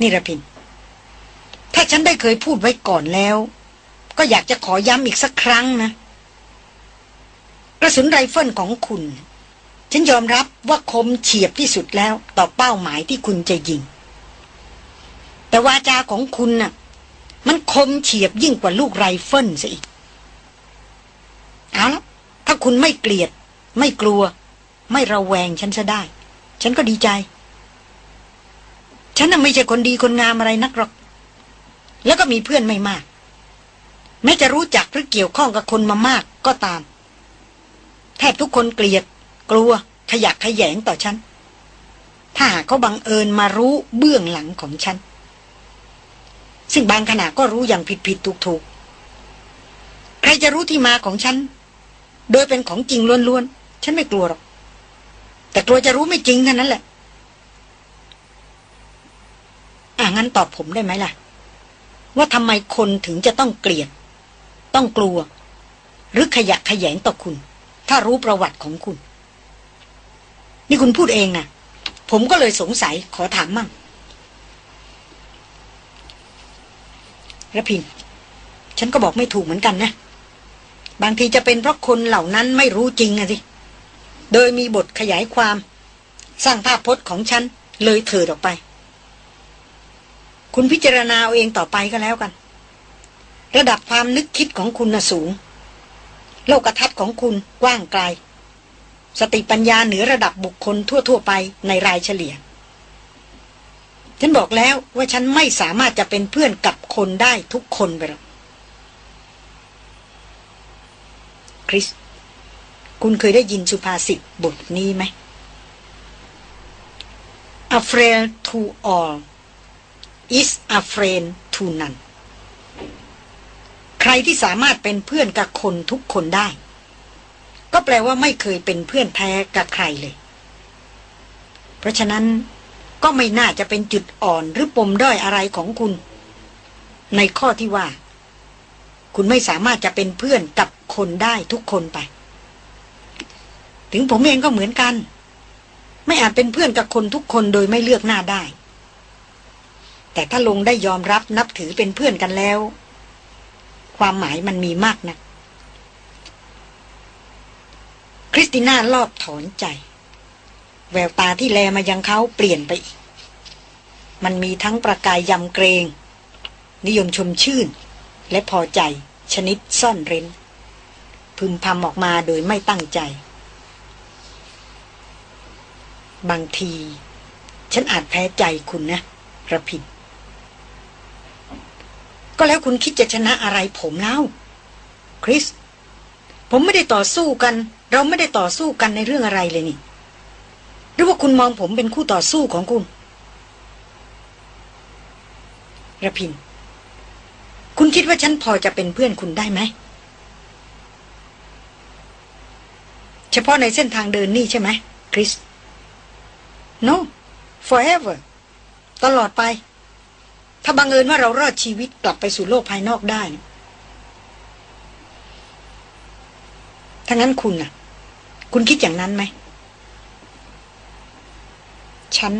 นี่รพินทร์ ถ้าฉันได้เคยพูดไว้ก่อนแล้ว ก็อยากจะขอย้ำอีกสักครั้งนะ กระสุนไรเฟิลของคุณ ฉันยอมรับว่าคมเฉียบที่สุดแล้วต่อเป้าหมายที่คุณจะยิง แต่วาจาของคุณน่ะ มันคมเฉียบยิ่งกว่าลูกไรเฟิลซะอีก เอาละถ้าคุณไม่เกลียด ไม่กลัว ไม่ระแวงฉันจะได้ ฉันก็ดีใจ ฉันน่ะไม่ใช่คนดีคนงามอะไรนักหรอก แล้วก็มีเพื่อนไม่มาก แม้จะรู้จักหรือเกี่ยวข้องกับคนมามากก็ตาม แทบทุกคนเกลียด กลัว ขยักขยแงต่อฉัน ถ้าหากเขาบังเอิญมารู้เบื้องหลังของฉัน ซึ่งบางขณะก็รู้อย่างผิดผิดถูกถูกใครจะรู้ที่มาของฉัน โดยเป็นของจริงล้วนๆ ฉันไม่กลัวหรอก แต่กลัวจะรู้ไม่จริงเท่านั้นแหละ อ่างั้นตอบผมได้ไหมล่ะ ว่าทำไมคนถึงจะต้องเกลียด ต้องกลัว หรือขยะขยงต่อคุณ ถ้ารู้ประวัติของคุณ นี่คุณพูดเองนะผมก็เลยสงสัยขอถามมั่งระพินฉันก็บอกไม่ถูกเหมือนกันนะ บางทีจะเป็นเพราะคนเหล่านั้นไม่รู้จริงอะสิ โดยมีบทขยายความ สร้างภาพพจน์ของฉันเลยเถิดออกไป คุณพิจารณาเอาเองต่อไปก็แล้วกัน ระดับความนึกคิดของคุณน่ะสูง โลกทัศน์ของคุณกว้างไกล สติปัญญาเหนือระดับบุคคลทั่ว ๆ ไปในรายเฉลี่ย ฉันบอกแล้วว่าฉันไม่สามารถจะเป็นเพื่อนกับคนได้ทุกคนไปหรอกคริส คุณเคยได้ยินสุภาษิตบทนี้ไหม A friend to all is a friend to none ใครที่สามารถเป็นเพื่อนกับคนทุกคนได้ ก็แปลว่าไม่เคยเป็นเพื่อนแท้กับใครเลย เพราะฉะนั้นก็ไม่น่าจะเป็นจุดอ่อนหรือปมด้อยอะไรของคุณ ในข้อที่ว่า คุณไม่สามารถจะเป็นเพื่อนกับคนได้ทุกคนไป ถึงผมเองก็เหมือนกัน ไม่อาจเป็นเพื่อนกับคนทุกคนโดยไม่เลือกหน้าได้ แต่ถ้าลงได้ยอมรับนับถือเป็นเพื่อนกันแล้ว ความหมายมันมีมากนะ คริสติน่ารอบถอนใจ แววตาที่แลมายังเขาเปลี่ยนไปอีก มันมีทั้งประกายยำเกรง นิยมชมชื่น และพอใจชนิดซ่อนเร้น พึมพำออกมาโดยไม่ตั้งใจ บางที ฉันอาจแพ้ใจคุณนะระพิน ก็แล้วคุณคิดจะชนะอะไรผมเล่าคริส ผมไม่ได้ต่อสู้กัน เราไม่ได้ต่อสู้กันในเรื่องอะไรเลยนี่ หรือว่าคุณมองผมเป็นคู่ต่อสู้ของคุณระพิน คุณคิดว่าฉันพอจะเป็นเพื่อนคุณได้ไหม เฉพาะในเส้นทางเดินนี่ใช่ไหมคริส no forever ตลอดไป ถ้าบังเอิญว่าเรารอดชีวิตกลับไปสู่โลกภายนอกได้ถ้างั้นคุณน่ะ คุณคิดอย่างนั้นไหม ฉัน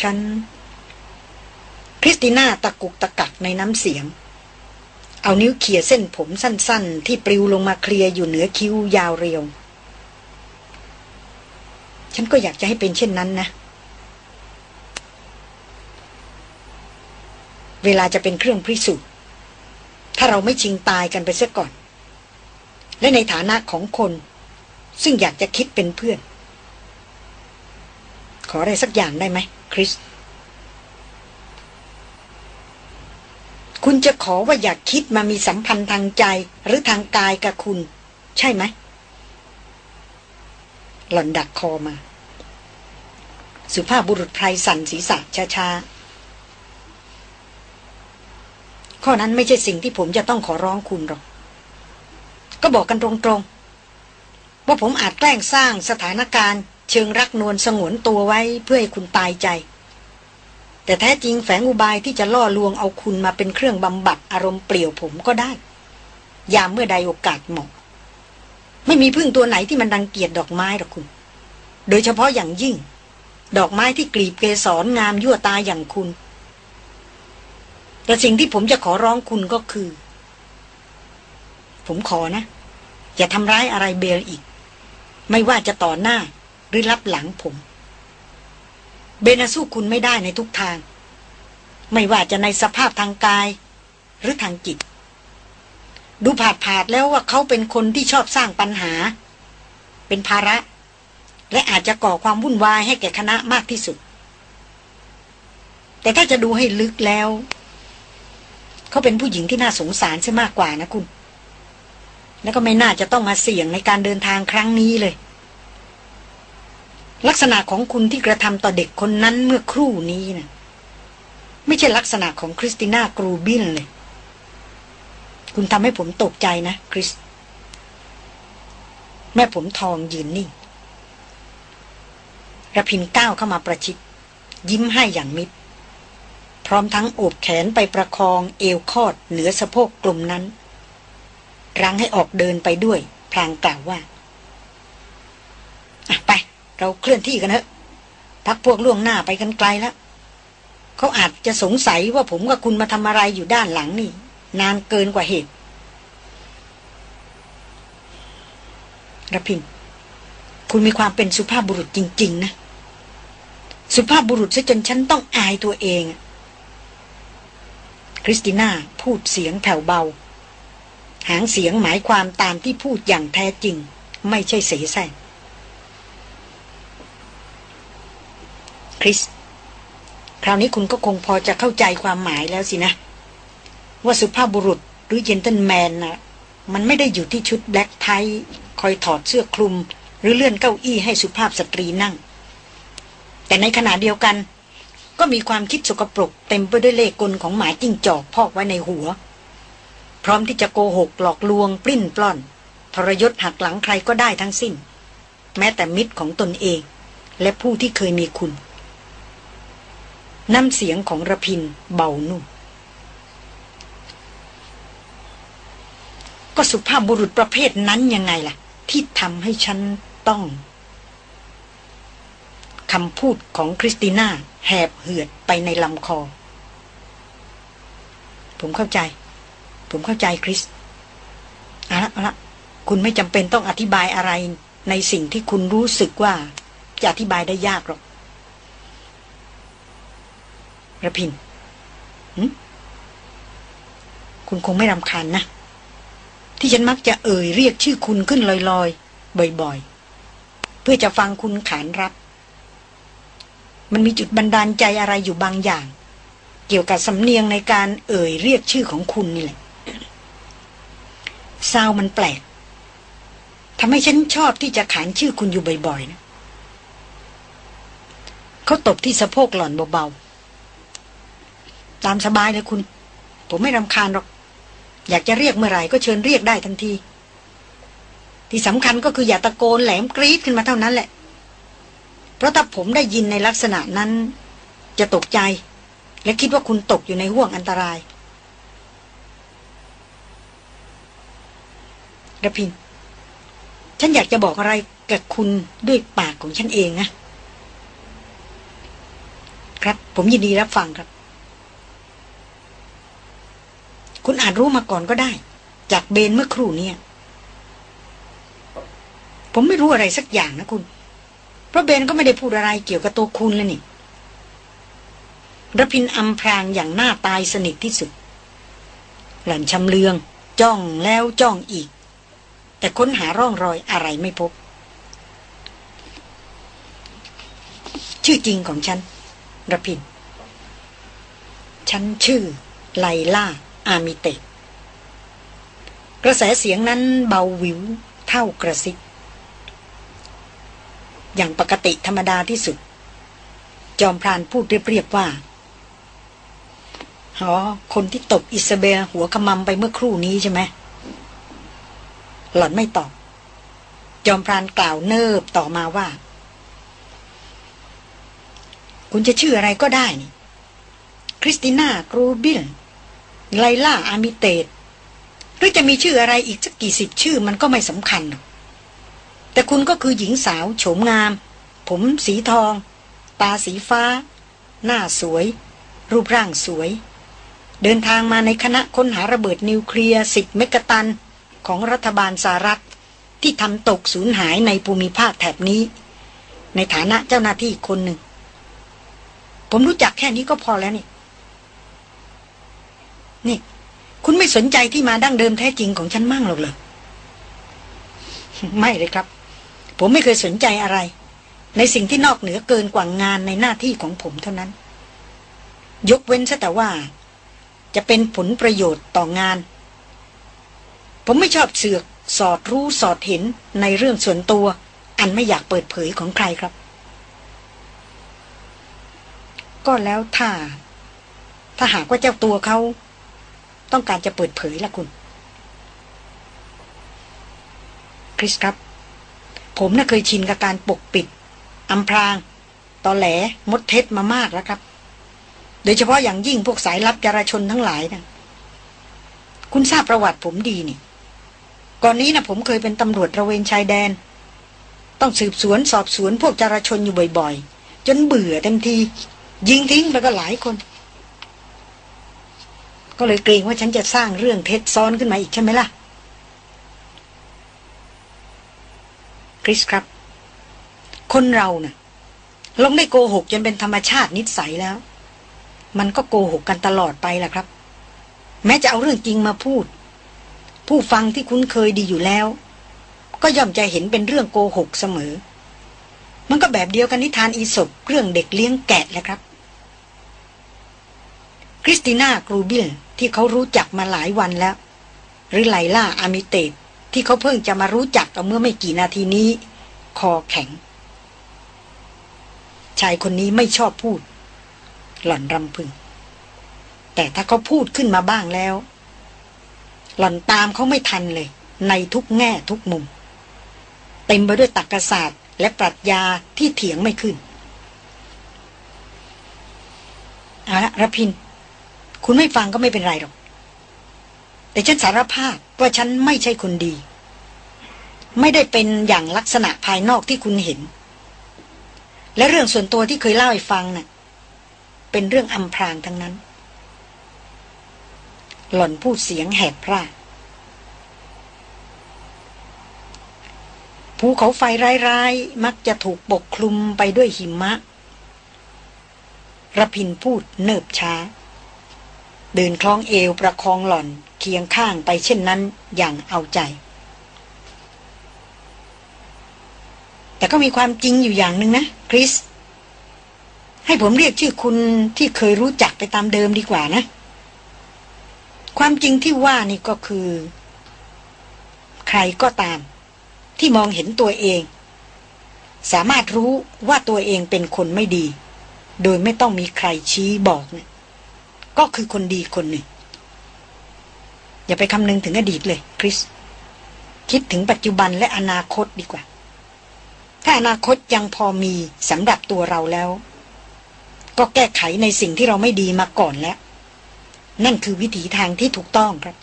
ฉัน คริสติน่าตะกุกตะกักในน้ำเสียง เอานิ้วเขี่ยเส้นผมสั้น ๆ ที่ปลิวลงมาเคลียอยู่เหนือคิ้วยาวเรียว ฉันก็อยากจะให้เป็นเช่นนั้นนะ เวลาจะเป็นเครื่องพิสูจน์ถ้าเราไม่ชิงตายกันไปเสียก่อน และในฐานะของคน ซึ่งอยากจะคิดเป็นเพื่อน ขออะไรสักอย่างได้ไหมคริส คุณจะขอว่าอยากคิดมามีสัมพันธ์ทางใจหรือทางกายกับคุณ ใช่ไหม หล่อนดักคอมา สุภาพบุรุษไพรสันศีรษะช้าๆ ข้อนั้นไม่ใช่สิ่งที่ผมจะต้องขอร้องคุณหรอก ก็บอกกันตรงๆ ว่าผมอาจแกล้งสร้างสถานการณ์ เชิงรักนวลสงวนตัวไว้เพื่อให้คุณตายใจ แต่แท้จริงแฝงอุบายที่จะล่อลวงเอาคุณมาเป็นเครื่องบำบัดอารมณ์เปลี่ยวผมก็ได้ ยามเมื่อใดโอกาสเหมาะ ไม่มีพึ่งตัวไหนที่มันดังเกียดดอกไม้หรอกคุณ โดยเฉพาะอย่างยิ่ง ดอกไม้ที่กลีบเกสรงามยั่วตาอย่างคุณ แต่สิ่งที่ผมจะขอร้องคุณก็คือ ผมขอนะ อย่าทำร้ายอะไรเบลอีก ไม่ว่าจะต่อหน้าหรือรับหลังผม เบนสู้คุณไม่ได้ในทุกทาง ไม่ว่าจะในสภาพทางกาย หรือทางจิต ดูผาดผาดแล้วว่าเขาเป็นคนที่ชอบสร้างปัญหา เป็นภาระ และอาจจะก่อความวุ่นวายให้แก่คณะมากที่สุด แต่ถ้าจะดูให้ลึกแล้ว เขาเป็นผู้หญิงที่น่าสงสารใช่มากกว่านะคุณ แล้วก็ไม่น่าจะต้องมาเสี่ยงในการเดินทางครั้งนี้เลย ลักษณะของคุณที่กระทำต่อเด็กคนนั้นเมื่อครู่นี้นะไม่ใช่ลักษณะของคริสติน่ากรูบินเลย คุณทำให้ผมตกใจนะ คริส แม่ผมทองยืนนิ่งระพินก้าวเข้ามาประชิดยิ้มให้อย่างมิตร ร้อมทั้งโอบแขนไปประคองเอวคอดเหนือสะโพกกลุ่มนั้น รังให้ออกเดินไปด้วย พลางกล่าวว่าไป เราเคลื่อนที่กันเถอะพักพวกล่วงหน้าไปกันไกลแล้วเขาอาจจะสงสัยว่าผมกับคุณมาทำอะไรอยู่ด้านหลังนี่ นานเกินกว่าเหตุระพินคุณมีความเป็นสุภาพบุรุษจริง ๆ นะ สุภาพบุรุษซะจนฉันต้องอายตัวเอง คริสติน่าพูดเสียงแผ่วเบา หางเสียงหมายความตามที่พูดอย่างแท้จริง ไม่ใช่เสแสร้งคริส คราวนี้คุณก็คงพอจะเข้าใจความหมายแล้วสินะ ว่าสุภาพบุรุษหรือเจนเทนแมนนะมันไม่ได้อยู่ที่ชุดแบล็กไทคอยถอดเสื้อคลุม หรือเลื่อนเก้าอี้ให้สุภาพสตรีนั่ง แต่ในขณะเดียวกัน ก็มีความคิดสกปรกเต็มไปด้วยเล่กลของหมายจิ้งจอกพอกไว้ในหัว พร้อมที่จะโกหกหลอกลวง ปลิ้นปล้อน ทรยศหักหลังใครก็ได้ทั้งสิ้น แม้แต่มิตรของตนเอง และผู้ที่เคยมีคุณ น้ำเสียงของระพินเบานุ่มก็สุภาพบุรุษประเภทนั้นยังไงล่ะ ที่ทำให้ฉันต้อง คำพูดของคริสติน่าแหบเหือดไปในลำคอ ผมเข้าใจ ผมเข้าใจคริสเอาละเอาละคุณไม่จำเป็นต้องอธิบายอะไรในสิ่งที่คุณรู้สึกว่า จะอธิบายได้ยากหรอกระพินคุณคงไม่รำคาญนะ ที่ฉันมักจะเอ่ยเรียกชื่อคุณขึ้นลอยๆ บ่อยๆ เพื่อจะฟังคุณขานรับ มันมีจุดบันดาลใจอะไรอยู่บางอย่าง เกี่ยวกับสำเนียงในการเอ่ยเรียกชื่อของคุณนี่แหละซาวมันแปลกทำให้ฉันชอบที่จะขานชื่อคุณอยู่บ่อยๆนะเขาตบที่สะโพกหล่อนเบาๆ ตามสบายเลยคุณ ผมไม่รำคาญหรอก อยากจะเรียกเมื่อไหร่ก็เชิญเรียกได้ทันที ที่สำคัญก็คืออย่าตะโกนแหลมกรี๊ดขึ้นมาเท่านั้นแหละ เพราะถ้าผมได้ยินในลักษณะนั้น จะตกใจ และคิดว่าคุณตกอยู่ในห่วงอันตรายระพิน ฉันอยากจะบอกอะไรกับคุณด้วยปากของฉันเองนะ ครับ ผมยินดีรับฟังครับ คุณอาจรู้มาก่อนก็ได้ จากเบนเมื่อครู่เนี้ผมไม่รู้อะไรสักอย่างนะคุณ เพราะเบนก็ไม่ได้พูดอะไรเกี่ยวกับตัวคุณเลยนี่ระพินอำพรางอย่างหน้าตายสนิทที่สุด หล่อนชำเลือง จ้องแล้วจ้องอีก แต่ค้นหาร่องรอยอะไรไม่พบ ชื่อจริงของฉันระพิน ฉันชื่อ ไลล่า อามิเตกระแสเสียงนั้นเบาวิว เท่ากระซิบ อย่างปกติธรรมดาที่สุด จอมพรานพูดเรียบๆว่าอ๋อคนที่ตบอิซาเบลหัวขมำไปเมื่อครู่นี้ใช่ไหมหล่อนไม่ตอบ จอมพรานกล่าวเนิบต่อมาว่า คุณจะชื่ออะไรก็ได้นี่คริสติน่ากรูบิลไลล่าอามิเตตหรือจะมีชื่ออะไรอีกสักกี่สิบชื่อมันก็ไม่สำคัญ แต่คุณก็คือหญิงสาวโฉมงาม ผมสีทอง ตาสีฟ้า หน้าสวย รูปร่างสวย เดินทางมาในคณะค้นหาระเบิดนิวเคลียร์สิบเมกะตันของรัฐบาลสหรัฐที่ทำตกสูญหายในภูมิภาคแถบนี้ ในฐานะเจ้าหน้าที่คนหนึ่ง ผมรู้จักแค่นี้ก็พอแล้วนี่ นี่ คุณไม่สนใจที่มาดั้งเดิมแท้จริงของฉันมั่งหรอกเหรอไม่เลยครับ ผมไม่เคยสนใจอะไร ในสิ่งที่นอกเหนือเกินกว่างานในหน้าที่ของผมเท่านั้น ยกเว้นซะแต่ว่า จะเป็นผลประโยชน์ต่องาน ผมไม่ชอบเสือกสอดรู้สอดเห็นในเรื่องส่วนตัว อันไม่อยากเปิดเผยของใครครับ ก็แล้วถ้า ถ้าหากว่าเจ้าตัวเขา ต้องการจะเปิดเผยล่ะคุณ คริสครับ ผมน่ะเคยชินกับการปกปิดอำพราง ตอแหล มดเท็จมามากแล้วครับ โดยเฉพาะอย่างยิ่งพวกสายลับจราชนทั้งหลายนะคุณทราบประวัติผมดีนี่ ก่อนนี้นะผมเคยเป็นตำรวจระเวนชายแดน ต้องสืบสวนสอบสวนพวกจราชนอยู่บ่อยๆ จนเบื่อเต็มที ยิงทิ้งไปก็หลายคน ก็เลยเกรงว่าฉันจะสร้างเรื่องเท็จซ้อนขึ้นมาอีกใช่ไหมล่ะ คริสครับ คนเราน่ะ ลงได้โกหกจนเป็นธรรมชาตินิสัยแล้ว มันก็โกหกกันตลอดไปแหละครับ แม้จะเอาเรื่องจริงมาพูด ผู้ฟังที่คุ้นเคยดีอยู่แล้ว ก็ย่อมจะเห็นเป็นเรื่องโกหกเสมอ มันก็แบบเดียวกันนิทานอีสบเรื่องเด็กเลี้ยงแกะแหละครับคริสติน่ากรูบิลที่เขารู้จักมาหลายวันแล้ว หรือไลล่าอามิเตต ที่เขาเพิ่งจะมารู้จักกันเมื่อไม่กี่นาทีนี้ คอแข็ง ชายคนนี้ไม่ชอบพูด หล่อนรำพึง แต่ถ้าเขาพูดขึ้นมาบ้างแล้ว หล่อนตามเขาไม่ทันเลย ในทุกแง่ทุกมุม เต็มไปด้วยตรรกศาสตร์ และปรัชญาที่เถียงไม่ขึ้นเอาละรพิน คุณไม่ฟังก็ไม่เป็นไรหรอก แต่ฉันสารภาพว่าฉันไม่ใช่คนดี ไม่ได้เป็นอย่างลักษณะภายนอกที่คุณเห็น และเรื่องส่วนตัวที่เคยเล่าให้ฟังนะ่ะ เป็นเรื่องอำพรางทั้งนั้น หล่อนพูดเสียงแหบพร่าภูเขาไฟร้ายๆ มักจะถูกปกคลุมไปด้วยหิมะระพินพูดเนิบช้า เดินคล้องเอวประคองหล่อน เคียงข้างไปเช่นนั้นอย่างเอาใจ แต่ก็มีความจริงอยู่อย่างหนึ่งนะ คริส ให้ผมเรียกชื่อคุณที่เคยรู้จักไปตามเดิมดีกว่านะ ความจริงที่ว่านี่ก็คือ ใครก็ตาม ที่มองเห็นตัวเอง สามารถรู้ว่าตัวเองเป็นคนไม่ดี โดยไม่ต้องมีใครชี้บอกนะก็คือคนดีคนหนึ่ง อย่าไปคำนึงถึงอดีตเลย คริส คิดถึงปัจจุบันและอนาคตดีกว่า ถ้าอนาคตยังพอมีสำหรับตัวเราแล้ว ก็แก้ไขในสิ่งที่เราไม่ดีมาก่อนแล้ว นั่นคือวิถีทางที่ถูกต้องครับ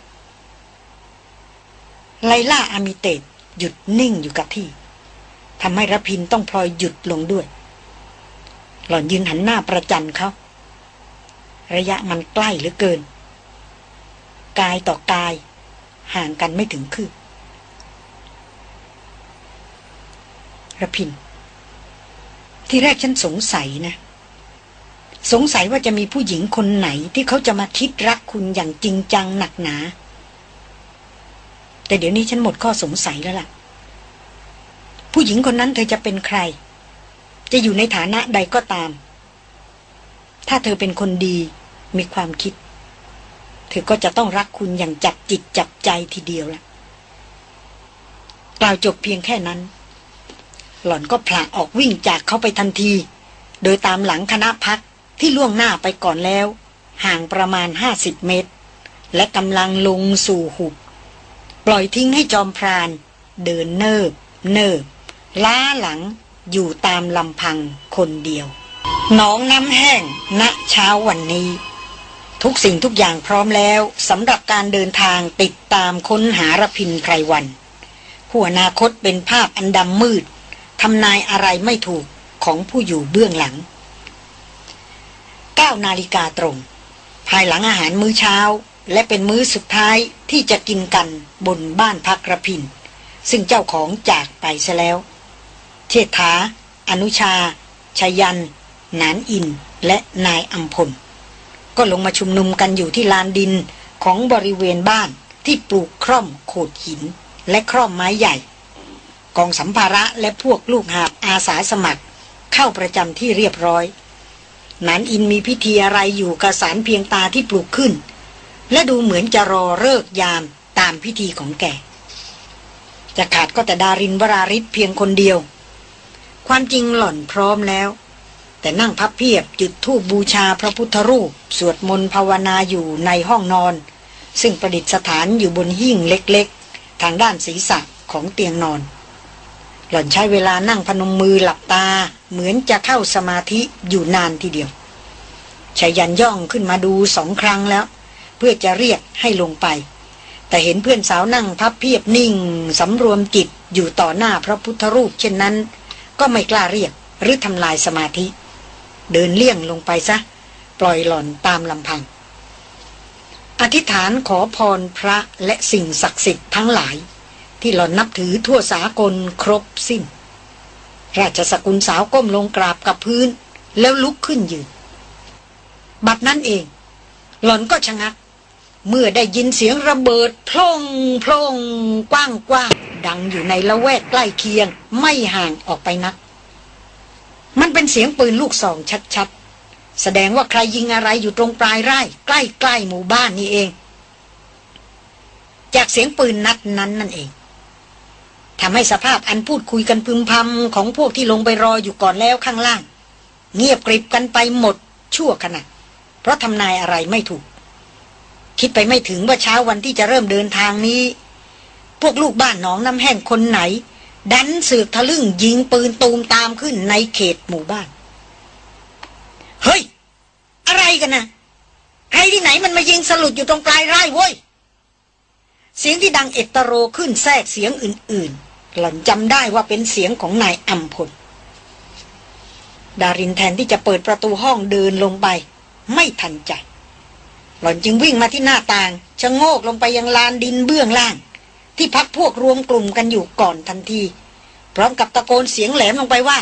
ไลล่าอามิเตตหยุดนิ่งอยู่กับที่ทำให้รพินต้องพลอยหยุดลงด้วย หล่อนยืนหันหน้าประจันเขา ระยะมันใกล้เหลือเกิน กายต่อกาย ห่างกันไม่ถึงคืบระพิน ที่แรกฉันสงสัยนะ สงสัยว่าจะมีผู้หญิงคนไหนที่เขาจะมาคิดรักคุณอย่างจริงจังหนักหนา แต่เดี๋ยวนี้ฉันหมดข้อสงสัยแล้วล่ะ ผู้หญิงคนนั้นเธอจะเป็นใคร จะอยู่ในฐานะใดก็ตาม ถ้าเธอเป็นคนดีมีความคิด เธอก็จะต้องรักคุณอย่างจับจิตจับใจทีเดียวละกล่าวจบเพียงแค่นั้น หล่อนก็ผละออกวิ่งจากเขาไปทันที โดยตามหลังคณะพักที่ล่วงหน้าไปก่อนแล้ว ห่างประมาณห้าสิบเมตร และกำลังลงสู่หุบ ปล่อยทิ้งให้จอมพราน เดินเนิบ เนิบ ล้าหลังอยู่ตามลำพังคนเดียวหนองน้ำแห้งณเช้าวันนี้ ทุกสิ่งทุกอย่างพร้อมแล้วสำหรับการเดินทางติดตามค้นหารพินไพรวันผู้อนาคตเป็นภาพอันดำมืดทำนายอะไรไม่ถูกของผู้อยู่เบื้องหลัง 9 นาฬิกาตรง ภายหลังอาหารมื้อเช้า และเป็นมื้อสุดท้ายที่จะกินกันบนบ้านพักระพิน ซึ่งเจ้าของจากไปซะแล้ว เชษฐา อนุชาชยัน นานอิน และนายอัมพล ก็ลงมาชุมนุมกันอยู่ที่ลานดินของบริเวณบ้านที่ปลูกคร่อมโขดหิน และคร่อมไม้ใหญ่ กองสัมภาระและพวกลูกหาบอาสาสมัคร เข้าประจำที่เรียบร้อยนานอินมีพิธีอะไรอยู่กระสานเพียงตาที่ปลูกขึ้น และดูเหมือนจะรอเลิกยามตามพิธีของแกจะขาดก็แต่ดารินวราริศเพียงคนเดียว ความจริงหล่อนพร้อมแล้ว แต่นั่งพับเพียบจุดธูปบูชาพระพุทธรูป สวดมนต์ภาวนาอยู่ในห้องนอน ซึ่งประดิษฐานอยู่บนหิ้งเล็กๆ ทางด้านศีรษะของเตียงนอน หล่อนใช้เวลานั่งพนมมือหลับตาเหมือนจะเข้าสมาธิอยู่นานทีเดียวชายันย่องขึ้นมาดูสองครั้งแล้ว เพื่อจะเรียกให้ลงไป แต่เห็นเพื่อนสาวนั่งพับเพียบนิ่งสำรวมจิตอยู่ต่อหน้าพระพุทธรูป เช่นนั้น ก็ไม่กล้าเรียกหรือทำลายสมาธิ เดินเลี่ยงลงไปซะ ปล่อยหล่อนตามลำพัง อธิษฐานขอพรพระและสิ่งศักดิ์สิทธิ์ทั้งหลาย ที่หล่อนนับถือทั่วสากลครบสิ้น ราชสกุลสาวก้มลงกราบกับพื้น แล้วลุกขึ้นยืน บัดนั้นเอง หล่อนก็ชะงัก เมื่อได้ยินเสียงระเบิดพลงพลงกว้างกว้างดังอยู่ในละแวกใกล้เคียงไม่ห่างออกไปนัก มันเป็นเสียงปืนลูกซองชัดๆ แสดงว่าใครยิงอะไรอยู่ตรงปลายไร่ ใกล้ๆหมู่บ้านนี่เอง จากเสียงปืนนัดนั้นนั่นเองทำให้สภาพอันพูดคุยกันพึมพำของพวกที่ลงไปรออยู่ก่อนแล้วข้างล่าง เงียบกริบกันไปหมดชั่วขณะ เพราะทำนายอะไรไม่ถูก คิดไปไม่ถึงว่าเช้าวันที่จะเริ่มเดินทางนี้ พวกลูกบ้านน้องน้ำแห้งคนไหน ดันสืบทะลึ่งยิงปืนตูมตามขึ้นในเขตหมู่บ้าน เฮ้ย อะไรกันนะใครที่ไหนมันมายิงสลุดอยู่ตรงปลายไร่เว้ย เสียงที่ดังเอตโรขึ้นแทรกเสียงอื่น ๆ หล่อนจำได้ว่าเป็นเสียงของนายอัมพล ดารินแทนที่จะเปิดประตูห้องเดินลงไป ไม่ทันใจ หล่อนจึงวิ่งมาที่หน้าต่างชะโงกลงไปยังลานดินเบื้องล่าง ที่พักพวกรวมกลุ่มกันอยู่ก่อนทันที พร้อมกับตะโกนเสียงแหลมลงไปว่า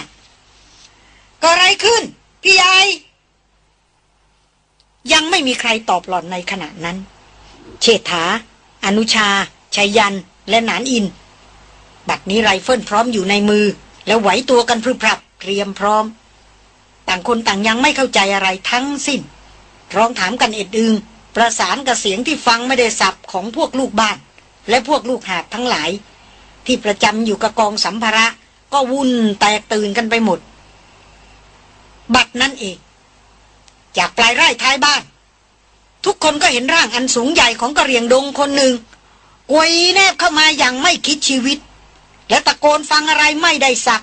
ก็ไรขึ้น พี่ใหญ่ยังไม่มีใครตอบหล่อนในขณะนั้น เชษฐา อนุชาชัยยัน และหนานอิน บัดนี้ไรเฟิลพร้อมอยู่ในมือ แล้วไหวตัวกันพรึบพรับเตรียมพร้อม ต่างคนต่างยังไม่เข้าใจอะไรทั้งสิ้น ร้องถามกันเอ็ดอึง ประสานกับเสียงที่ฟังไม่ได้สับของพวกลูกบ้าน และพวกลูกหาบทั้งหลาย ที่ประจำอยู่กับกองสัมภาระ ก็วุ่นแตกตื่นกันไปหมด บัดนั้นเอง จากปลายไร่ท้ายบ้าน ทุกคนก็เห็นร่างอันสูงใหญ่ของกระเรียงดงคนหนึ่งกวยแนบเข้ามาอย่างไม่คิดชีวิต และตะโกนฟังอะไรไม่ได้สับ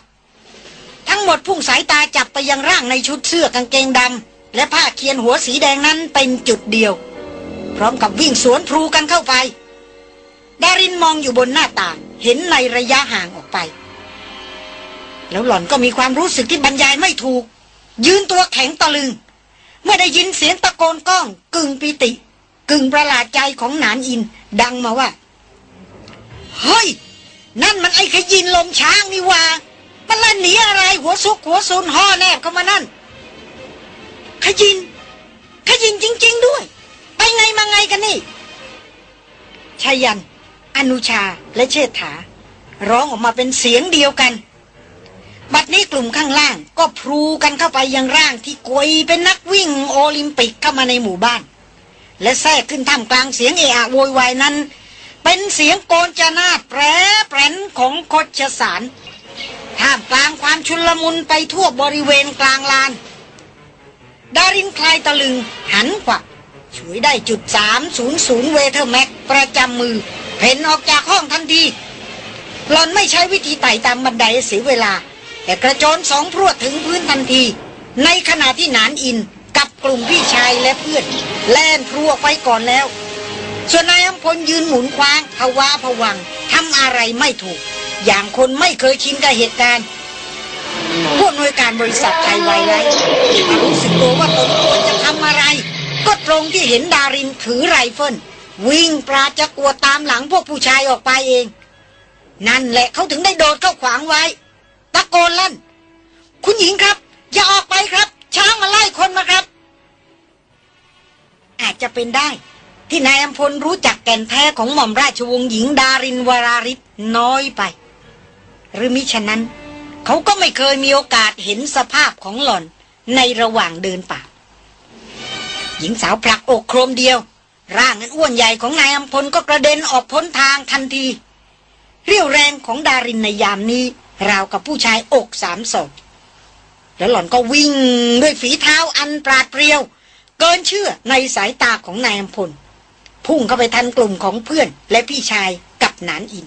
ทั้งหมดพุ่งสายตาจับไปยังร่างในชุดเสื้อกางเกงดำและผ้าเคียนหัวสีแดงนั้นเป็นจุดเดียว พร้อมกับวิ่งสวนพลูกันเข้าไป ดารินมองอยู่บนหน้าต่าง เห็นในระยะห่างออกไป แล้วหล่อนก็มีความรู้สึกที่บรรยายไม่ถูก ยืนตัวแข็งตะลึง เมื่อได้ยินเสียงตะโกนก้อง กึ่งปิติ กึ่งประหลาดใจของหนานอิน ดังมาว่า เฮ้ย นั่นมันไอ้ขยินลมช้างนี่ว่ามันล่นหนีอะไรหัวซุกหัวซุนห่อแนบเข้ามานั่น ขยิน ขยินจริง ๆ ด้วย ไปไงมาไงกันนี่ชายัน อนุชาและเชษฐา ร้องออกมาเป็นเสียงเดียวกัน บัดนี้กลุ่มข้างล่างก็พลูกันเข้าไปยังร่างที่กวยเป็นนักวิ่งโอลิมปิกเข้ามาในหมู่บ้าน และแทรกขึ้นท่ามกลางเสียงเอะอะโวยวายนั้น เป็นเสียงโกนจนาดแปรแปรนของโคชสารท่ามกลางความชุลมุนไปทั่วบริเวณกลางลาน ดารินคลายตะลึงหันขวักช่วยได้จุดสามศูนย์ศูนย์เวเทอร์แม็กประจำมือ เพ่นออกจากห้องทันทีหลอนไม่ใช้วิธีไต่ตามบันไดเสียเวลา แต่กระโจนสองพรวดถึงพื้นทันที ในขณะที่นานอินกับกลุ่มพี่ชายและเพื่อน แล่นพรวไปก่อนแล้ว ส่วนนายอัมพลยืนหมุนคว้างภาวะผวังทำอะไรไม่ถูก อย่างคนไม่เคยชินกับเหตุการณ์ผู้อำนวยการบริษัทไทยไวไลท์รู้สึกตัวว่าตนควรจะทำรงที่เห็นดารินถือไรเฟิล วิ่งปราจะกลัวตามหลังพวกผู้ชายออกไปเอง นั่นแหละเขาถึงได้โดดเข้าขวางไว้ ตะโกนลั่น คุณหญิงครับ อย่าออกไปครับ ช้างมาไล่คนมาครับ อาจจะเป็นได้ ที่นายอัมพลรู้จักแก่นแท้ของหม่อมราชวงศ์หญิงดารินวราริศน้อยไป หรือมิฉะนั้น เขาก็ไม่เคยมีโอกาสเห็นสภาพของหล่อนในระหว่างเดินป่า หญิงสาวผลักอกโครมเดียว ร่างนั้นอ้วนใหญ่ของนายอัมพลก็กระเด็นออกพ้นทางทันที เรี่ยวแรงของดารินในยามนี้ ราวกับผู้ชายอกสามศอกแล้วหล่อนก็วิ่งด้วยฝีเท้าอันปราดเปรียว เกินเชื่อในสายตาของนายอัมพล พุ่งเข้าไปทันกลุ่มของเพื่อนและพี่ชายกับนานอิน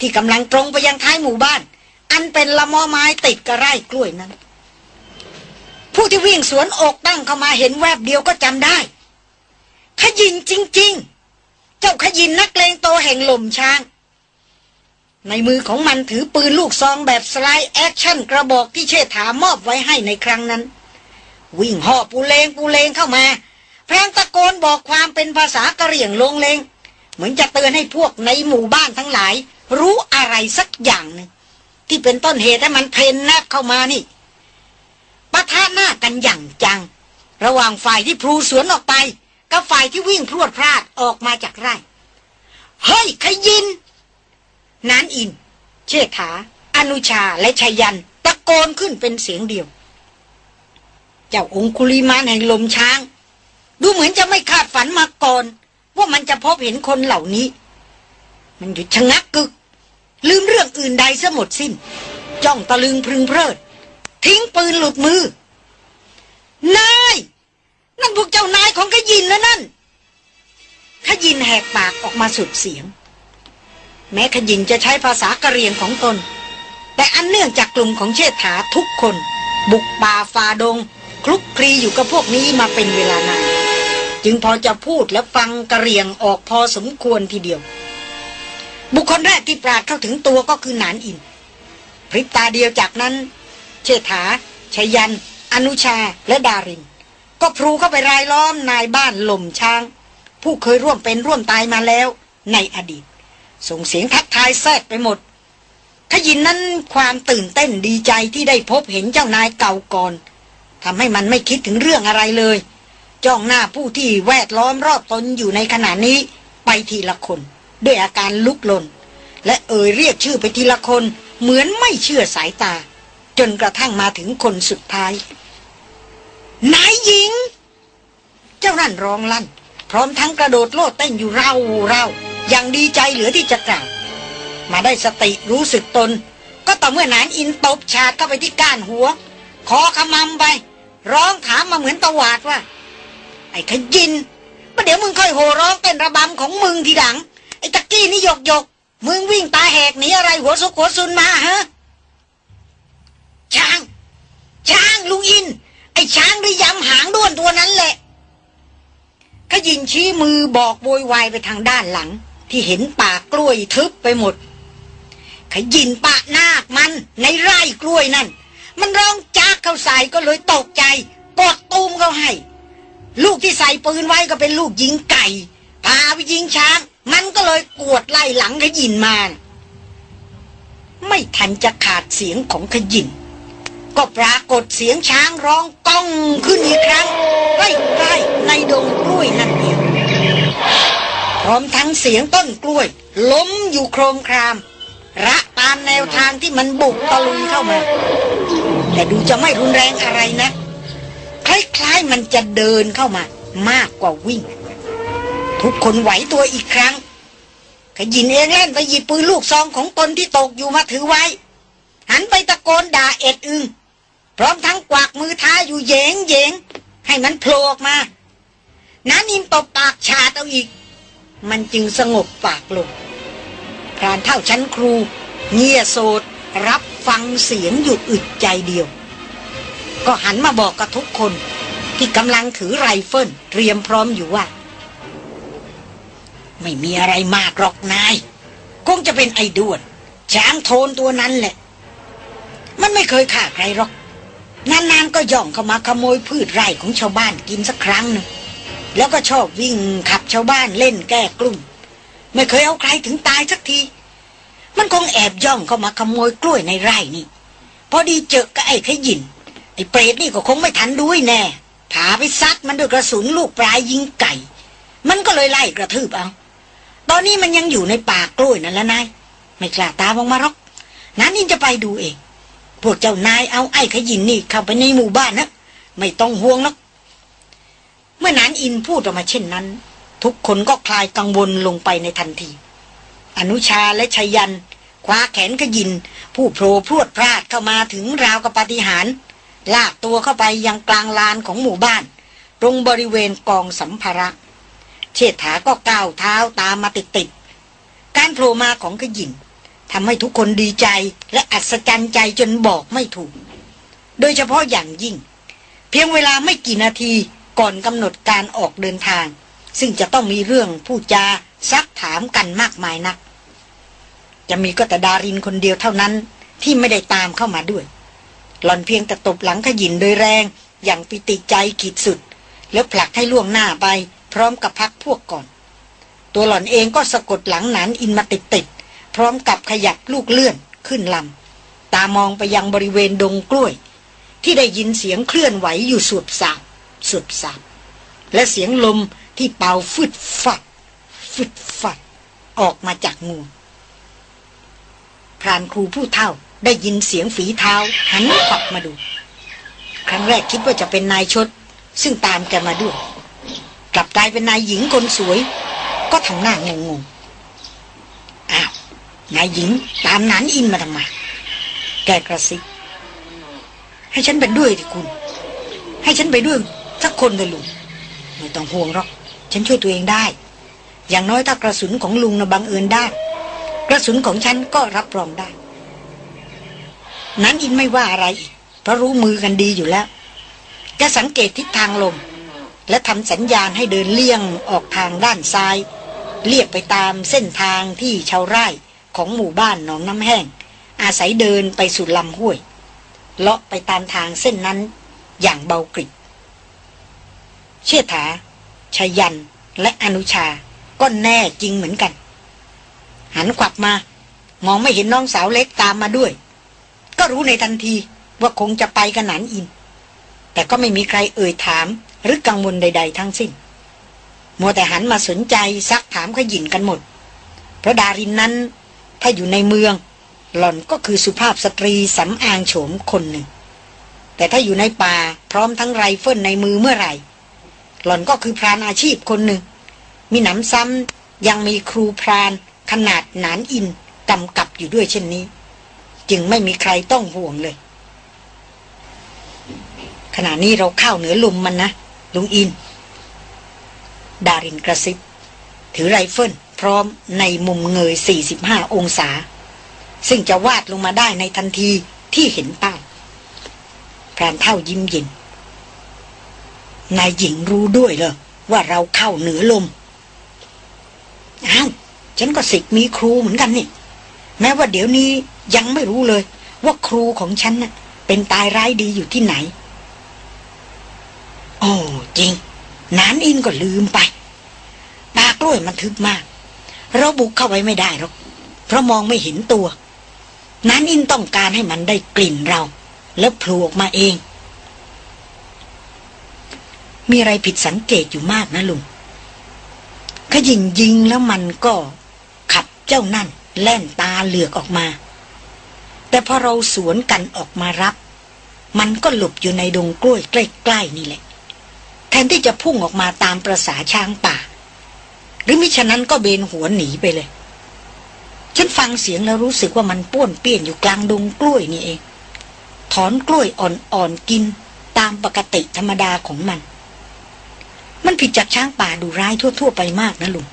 ที่กำลังตรงไปยังท้ายหมู่บ้าน อันเป็นละมอไม้ติดกระไร่กล้วยนั้น ผู้ที่วิ่งสวนอกตั้งเข้ามาเห็นแวบเดียวก็จำได้ ขยินจริง ๆ เจ้าขยินนักเลงโตแห่งหล่มช้าง ในมือของมันถือปืนลูกซองแบบสไลด์แอคชั่นกระบอกที่เชษฐามอบไว้ให้ในครั้งนั้น วิ่งห่อปูเลงปูเลงเข้ามา แพรงตะโกนบอกความเป็นภาษากะเหรี่ยงลงเลง เหมือนจะเตือนให้พวกในหมู่บ้านทั้งหลาย รู้อะไรสักอย่างหนึ่งที่เป็นต้นเหตุให้มันเพนนักเข้ามานี่ปะทะหน้ากันอย่างจัง ระหว่างฝ่ายที่พลูสวนออกไป กับฝ่ายที่วิ่งพรวดพลาดออกมาจากไร่ เฮ้ยขยิน นานอิน เชษฐา อนุชาและชยัน ตะโกนขึ้นเป็นเสียงเดียว เจ้าองคุลิมานแห่งลมช้าง ดูเหมือนจะไม่คาดฝันมาก่อน ว่ามันจะพบเห็นคนเหล่านี้ มันหยุดชะงักกึก ลืมเรื่องอื่นใดซะหมดสิ้น จ้องตะลึงพึงเพลิด ทิ้งปืนหลุดมือนาย นั่นพวกเจ้านายของขยินนะนั่นขยินแหกปากออกมาสุดเสียง แม้ขยินจะใช้ภาษากะเรียงของตน แต่อันเนื่องจากกลุ่มของเชษฐาทุกคน บุกป่าฟาดง คลุกคลีอยู่กับพวกนี้มาเป็นเวลานานจึงพอจะพูดและฟังกะเรียงออกพอสมควรทีเดียว บุคคลแรกที่ปราดเข้าถึงตัวก็คือหนานอินพริบตาเดียวจากนั้น เชษฐาชยัน อนุชาและดาริน ก็พลูเข้าไปรายล้อมนายบ้านหล่มช้าง ผู้เคยร่วมเป็นร่วมตายมาแล้วในอดีต ส่งเสียงทักทายแซดไปหมดขยินนั้นความตื่นเต้นดีใจที่ได้พบเห็นเจ้านายเก่าก่อนทำให้มันไม่คิดถึงเรื่องอะไรเลย จ้องหน้าผู้ที่แวดล้อมรอบตนอยู่ในขณะนี้ไปทีละคน ด้วยอาการลุกลน และเอ่ยเรียกชื่อไปทีละคน เหมือนไม่เชื่อสายตา จนกระทั่งมาถึงคนสุดท้าย นายหญิง เจ้านั่นร้องลั่น พร้อมทั้งกระโดดโลดเต้นอยู่เร่าเร่าอย่างดีใจเหลือที่จะกล่าวมาได้สติรู้สึกตน ก็ต่อเมื่อนานอินตบฉาดเข้าไปที่ก้านหัว ขอขมำไป ร้องถามมาเหมือนตวาดว่า ไอ้ขยินประเดี๋ยวมึงค่อยโห่ร้องเต้นระบำของมึงทีหลัง ไอ้ตะกี้นี่หยกหยกมึงวิ่งตาแหกหนีอะไรหัวสุกหัวซุนมาฮะช้าง ช้างลุงอิน ไอ้ช้างได้ยำหางด้วนตัวนั้นแหละขยินชี้มือบอกโวยวายไปทางด้านหลัง ที่เห็นป่ากล้วยทึบไปหมด ขยินปะนาคมันในไร่กล้วยนั่น มันร้องจากเข้าใส่ก็เลยตกใจ กดตูมเขาให้ ลูกที่ใส่ปืนไว้ก็เป็นลูกยิงไก่ พาไปยิงช้าง มันก็เลยกวดไล่หลังขยินมา ไม่ทันจะขาดเสียงของขยิน ก็ปรากฏเสียงช้างร้องก้องขึ้นอีกครั้งใกล้ๆในดงกล้วยนั่นเองพร้อมทั้งเสียงต้นกล้วย ล้มอยู่โครมคราม ระตามแนวทางที่มันบุกตะลุยเข้ามา แต่ดูจะไม่รุนแรงอะไรนะ คล้ายๆมันจะเดินเข้ามามากกว่าวิ่ง ทุกคนไหวตัวอีกครั้งขยินเองเล่นไปหยิบปืนลูกซองของตนที่ตกอยู่มาถือไว้ หันไปตะโกนด่าเอ็ดอึง พร้อมทั้งกวักมือท้าอยู่เยงเยงให้มันโผล่ออกมาน้านินตบปากชาดเอาอีก มันจึงสงบปากลงพรานเฒ่าชั้นครู เงี่ยโสตรับฟังเสียงหยุดอึดใจเดียว ก็หันมาบอกกับทุกคนที่กำลังถือไรเฟิลเตรียมพร้อมอยู่ว่า ไม่มีอะไรมากหรอกนาย คงจะเป็นไอ้ด้วนช้างโทนตัวนั้นแหละ มันไม่เคยฆ่าใครหรอก นานๆก็ย่องเข้ามาขโมยพืชไร่ของชาวบ้านกินสักครั้งหนึ่งแล้วก็ชอบวิ่งขับชาวบ้านเล่นแก้กลุ่ม ไม่เคยเอาใครถึงตายสักที มันคงแอบย่องเข้ามาขโมยกล้วยในไร่นี่ พอดีเจอกับไอ้ขยินไอ้เปรตนี่ก็คงไม่ทันด้วยแน่ผาไปซัดมันด้วยกระสุนลูกปลายยิงไก่ มันก็เลยไล่กระทืบเอา ตอนนี้มันยังอยู่ในป่ากล้วยนั่นแล้วนาย ไม่กล้าตามออกมาหรอกนั้นนี่จะไปดูเอง วกเจ้านายเอาไอ้ขยินนี่เข้าไปในหมู่บ้านนะไม่ต้องห่วงหรอกเมื่อนานอินพูดออกมาเช่นนั้น ทุกคนก็คลายกังวลลงไปในทันที อนุชาและชัยยัน คว้าแขนขยิน ผู้โผล่พรวดพลาดเข้ามาถึงราวกับปาฏิหารลากตัวเข้าไปยังกลางลานของหมู่บ้าน ตรงบริเวณกองสัมภาระเชษฐาก็ก้าวเท้าตามมาติดๆการโผล่มาของขยิน ทำให้ทุกคนดีใจและอัศจรรย์ใจจนบอกไม่ถูก โดยเฉพาะอย่างยิ่ง เพียงเวลาไม่กี่นาทีก่อนกำหนดการออกเดินทาง ซึ่งจะต้องมีเรื่องผู้จาซักถามกันมากมายนัก จะมีก็แต่ดารินคนเดียวเท่านั้นที่ไม่ได้ตามเข้ามาด้วย หล่อนเพียงแต่ตบหลังขยินโดยแรง อย่างปิติใจขีดสุด แล้วผลักให้ล่วงหน้าไป พร้อมกับพักพวกก่อน ตัวหล่อนเองก็สะกดหลังหนานอินมาติดติด พร้อมกับขยับลูกเลื่อนขึ้นลำตามองไปยังบริเวณดงกล้วย ที่ได้ยินเสียงเคลื่อนไหวอยู่สุดสาบสุดสับและเสียงลมที่เป่าฟึดฟัดฟึดฟัด ออกมาจากงูพรานครูผู้เท่าได้ยินเสียงฝีเท้าหันขวับมาดู ครั้งแรกคิดว่าจะเป็นนายชด ซึ่งตามแกมาด้วย กลับกลายเป็นนายหญิงคนสวย ก็ทำหน้างงงอ้าว นายหญิงตามนันอินมาทำไม แกกระซิบให้ฉันเป็นด้วยที่คุณ ให้ฉันไปด้วยสักคนเลยลุงไม่ต้องห่วงหรอก ฉันช่วยตัวเองได้ อย่างน้อยถ้ากระสุนของลุงนะบังเอิญได้ กระสุนของฉันก็รับรองได้ นั้นอินไม่ว่าอะไรอีกเพราะรู้มือกันดีอยู่แล้ว จะสังเกตทิศทางลม และทำสัญญาณให้เดินเลี่ยงออกทางด้านซ้าย เลียบไปตามเส้นทางที่ชาวไร่ ของหมู่บ้านหนองน้ำแห้ง อาศัยเดินไปสู่ลำห้วย เลาะไปตามทางเส้นนั้นอย่างเบากริบเชษฐาชยันและอนุชาก็แน่จริงเหมือนกัน หันขวับมา มองไม่เห็นน้องสาวเล็กตามมาด้วย ก็รู้ในทันทีว่าคงจะไปกันหนันอิน แต่ก็ไม่มีใครเอ่ยถามหรือกังวลใด ๆ ทั้งสิ้น มัวแต่หันมาสนใจซักถามขยินกันหมด เพราะดารินนั้น ถ้าอยู่ในเมือง หล่อนก็คือสุภาพสตรีสำอางโฉมคนหนึ่ง แต่ถ้าอยู่ในป่าพร้อมทั้งไรเฟิลในมือเมื่อไหร่ หล่อนก็คือพรานอาชีพคนหนึ่ง มีหนำซ้ำยังมีครูพราน ขนาดหนานอินกำกับอยู่ด้วยเช่นนี้ จึงไม่มีใครต้องห่วงเลย ขณะนี้เราเข้าเหนือลุมมันนะลุงอิน ดารินกระซิบ ถือไรเฟิล พร้อมในมุมเงย 45 องศา ซึ่งจะวาดลงมาได้ในทันทีที่เห็นเป้าพรานเท่ายิ้มเย็นนายหญิงรู้ด้วยเหรอว่าเราเข้าเหนือลมอ้าวฉันก็สิกมีครูเหมือนกันนี่ แม้ว่าเดี๋ยวนี้ยังไม่รู้เลย ว่าครูของฉันน่ะ เป็นตายร้ายดีอยู่ที่ไหน โอ้จริง นานอินก็ลืมไปปากล้วยมันทึบมาก เราบุกเข้าไปไม่ได้หรอกเพราะมองไม่เห็นตัวนานอินต้องการให้มันได้กลิ่นเรา แล้วพลูออกมาเอง มีอะไรผิดสังเกตอยู่มากนะลุงขยิงยิงแล้วมันก็ขับเจ้านั่น แล่นตาเหลือกออกมา แต่พอเราสวนกันออกมารับ มันก็หลบอยู่ในดงกล้วยใกล้ ๆ นี่แหละ แทนที่จะพุ่งออกมาตามประษาช้างป่า หรือมิฉะนั้นก็เบนหัวหนีไปเลย ฉันฟังเสียงแล้วรู้สึกว่ามันป้วนเปี้ยนอยู่กลางดงกล้วยนี่เอง ถอนกล้วยอ่อนๆกินตามปกติธรรมดาของมัน มันผิดจากช้างป่าดูร้ายทั่ว ๆ ไปมากนะลุง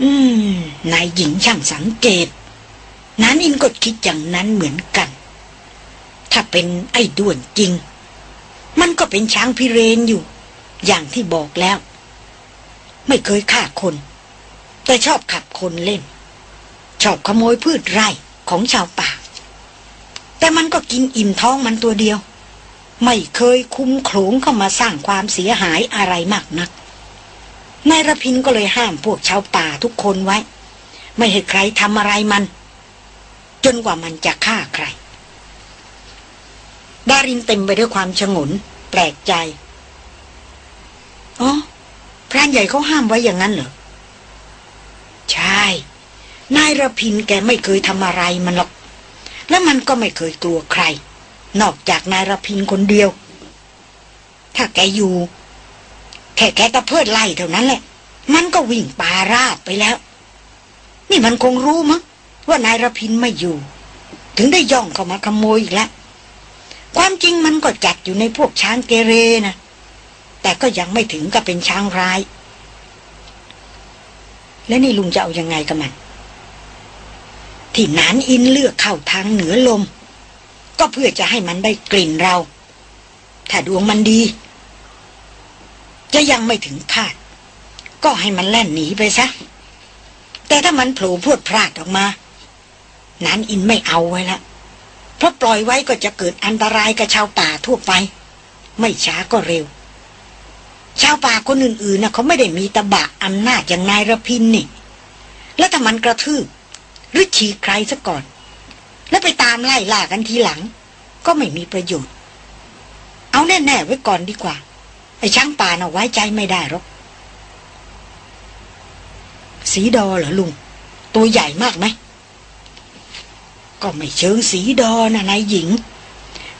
อืม นายหญิงช่างสังเกต นันอินก็คิดอย่างนั้นเหมือนกัน ถ้าเป็นไอ้ด้วนจริง มันก็เป็นช้างพิเรนอยู่ อย่างที่บอกแล้ว ไม่เคยฆ่าคน แต่ชอบขับคนเล่น ชอบขโมยพืชไร่ของชาวป่า แต่มันก็กินอิ่มท้องมันตัวเดียว ไม่เคยคุ้มโขลงเข้ามาสร้างความเสียหายอะไรมากนักนายรพินก็เลยห้ามพวกชาวป่าทุกคนไว้ ไม่ให้ใครทำอะไรมัน จนกว่ามันจะฆ่าใคร ดารินเต็มไปด้วยความชงน แปลกใจ อ๋อ พรานใหญ่เขาห้ามไว้อย่างนั้นเหรอ ใช่ นายระพินแกไม่เคยทำอะไรมันหรอก และมันก็ไม่เคยกลัวใคร นอกจากนายระพินคนเดียว ถ้าแกอยู่ แค่แกตะเพิดไล่เท่านั้นแหละ มันก็วิ่งปาราบไปแล้ว นี่มันคงรู้มั้งว่านายระพินไม่อยู่ ถึงได้ย่องเข้ามาขโมยอีกแล้วความจริงมันก็จัดอยู่ในพวกช้างเกเรนะ แต่ก็ยังไม่ถึงกับเป็นช้างร้าย และนี่ลุงจะเอายังไงกับมัน ที่นานอินเลือกเข้าทางเหนือลม ก็เพื่อจะให้มันได้กลิ่นเรา ถ้าดวงมันดี จะยังไม่ถึงคาด ก็ให้มันแล่นหนีไปซะ แต่ถ้ามันโผล่พวดพลาดออกมานานอินไม่เอาไว้ละเพราะปล่อยไว้ก็จะเกิดอันตรายกับชาวป่าทั่วไป ไม่ช้าก็เร็ว ชาวป่าคนอื่นๆนะเขาไม่ได้มีตะบะอำนาจอย่างนายระพินนี่ แล้วถ้ามันกระทืบ หรือฉีกใครซะก่อน แล้วไปตามไล่ล่ากันทีหลัง ก็ไม่มีประโยชน์ เอาแน่ๆไว้ก่อนดีกว่า ไอ้ช้างป่าน่ะไว้ใจไม่ได้หรอกสีดอเหรอลุง ตัวใหญ่มากไหม ก็ไม่เชิงสีดอนะนายหญิง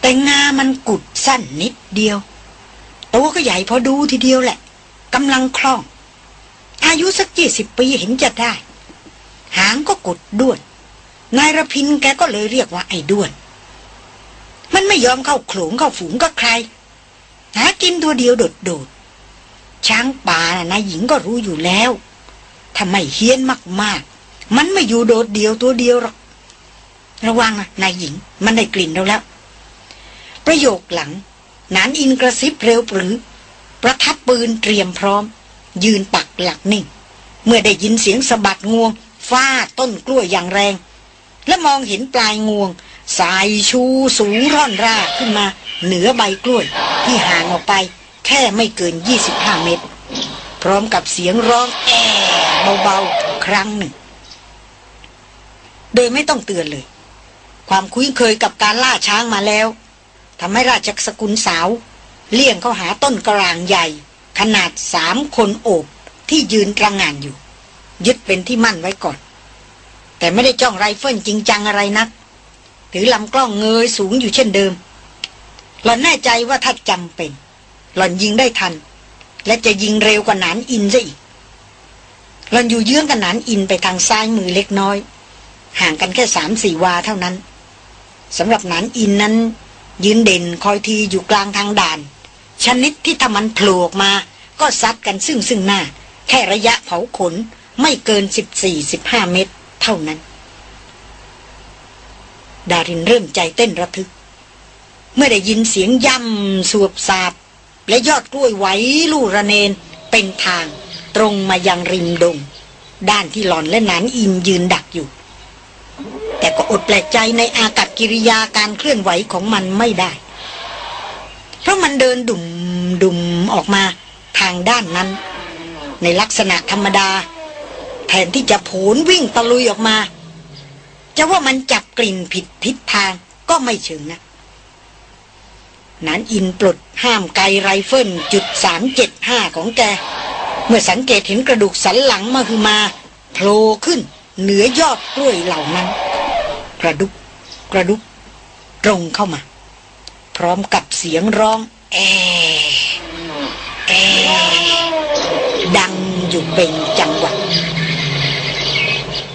แต่งามันกุดสั้นนิดเดียว ตัวก็ใหญ่พอดูทีเดียวแหละกำลังคล่อง อายุสักยี่สิบปีเห็นจะได้ หางก็กุดด้วน นายระพินแกก็เลยเรียกว่าไอ้ด้วน มันไม่ยอมเข้าโขลงเข้าฝูงกับใคร หากินตัวเดียวโดดๆช้างป่านะนายหญิงก็รู้อยู่แล้วถ้าไม่เฮี้ยนมากๆ มันไม่อยู่โดดเดียวตัวเดียวหรอกระวังนะนายหญิง มันได้กลิ่นเราแล้ว ประโยคหลัง นานอินกระซิบเร็วปรือ ประทับปืนเตรียมพร้อม ยืนปักหลักนิ่ง เมื่อได้ยินเสียงสะบัดงวงฟาต้นกล้วยอย่างแรง และมองเห็นปลายงวง สายชูสูงร่อนร่าขึ้นมา เหนือใบกล้วย ที่ห่างออกไป แค่ไม่เกิน 25 เมตร พร้อมกับเสียงร้องแอเบาๆ ครั้งหนึ่ง โดยไม่ต้องเตือนเลย ความคุ้นเคยกับการล่าช้างมาแล้ว ทำให้ราชสกุลสาว เลี่ยงเข้าหาต้นกร่างใหญ่ ขนาดสามคนโอบที่ยืนตระหง่านอยู่ ยึดเป็นที่มั่นไว้ก่อน แต่ไม่ได้จ้องไรเฟิลจริงจังอะไรนักถือลำกล้องเงยสูงอยู่เช่นเดิม หล่อนแน่ใจว่าถ้าจำเป็น หล่อนยิงได้ทัน และจะยิงเร็วกว่านันอินซะอีก หล่อนอยู่เยื้องกับนันอินไปทางซ้ายมือเล็กน้อย ห่างกันแค่สามสี่วาเท่านั้นสำหรับนันอินนั้น ยืนเด่นคอยทีอยู่กลางทางด่าน ชนิดที่ถ้ามันโผล่มา ก็ซัดกันซึ่งซึ่งหน้า แค่ระยะเผาขนไม่เกินสิบสี่สิบห้าเมตร เท่านั้น ดารินเริ่มใจเต้นระทึก เมื่อได้ยินเสียงย่ำสวบสาบ และยอดกล้วยไหวลู่ระเนน เป็นทางตรงมายังริมดง ด้านที่หลอนและนานอินยืนดักอยู่ แต่ก็อดแปลกใจในอากับกิริยาการเคลื่อนไหวของมันไม่ได้ เพราะมันเดินดุมดุมออกมาทางด้านนั้น ในลักษณะธรรมดา แทนที่จะโผนวิ่งตะลุยออกมา จะว่ามันจับกลิ่นผิดทิศทางก็ไม่เชิงนะนานอินปลดห้ามไกไรเฟิลจุดสามเจ็ดห้าของแก เมื่อสังเกตเห็นกระดูกสันหลังมาคือมาโผล่ขึ้นเหนือยอดกล้วยเหล่านั้น กระดุกกระดุกตรงเข้ามา พร้อมกับเสียงร้อง แอแอดังอยู่เป็นจังหวะ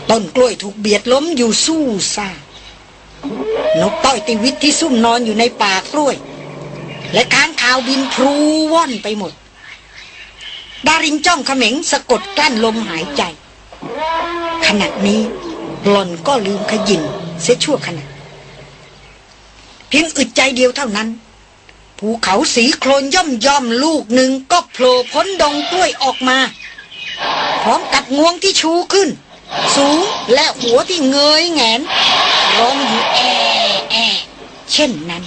ต้นกล้วยถูกเบียดล้มอยู่สู้ซานกต้อยติวิทที่ซุ่มนอนอยู่ในป่ากล้วย และค้างคาวบินพลูว่อนไปหมด ดารินจ้องเขม็งสะกดกลั้นลมหายใจ ขณะนี้หล่อนก็ลืมขยิน เสียชั่วขณะเพียงอึดใจเดียวเท่านั้น ภูเขาสีโคลนย่อมย่อมลูกหนึ่งก็โผล่พ้นดงกล้วยออกมา พร้อมกับงวงที่ชูขึ้น สูงและหัวที่เงยแงนร้องอยู่แอแอเช่นนั้น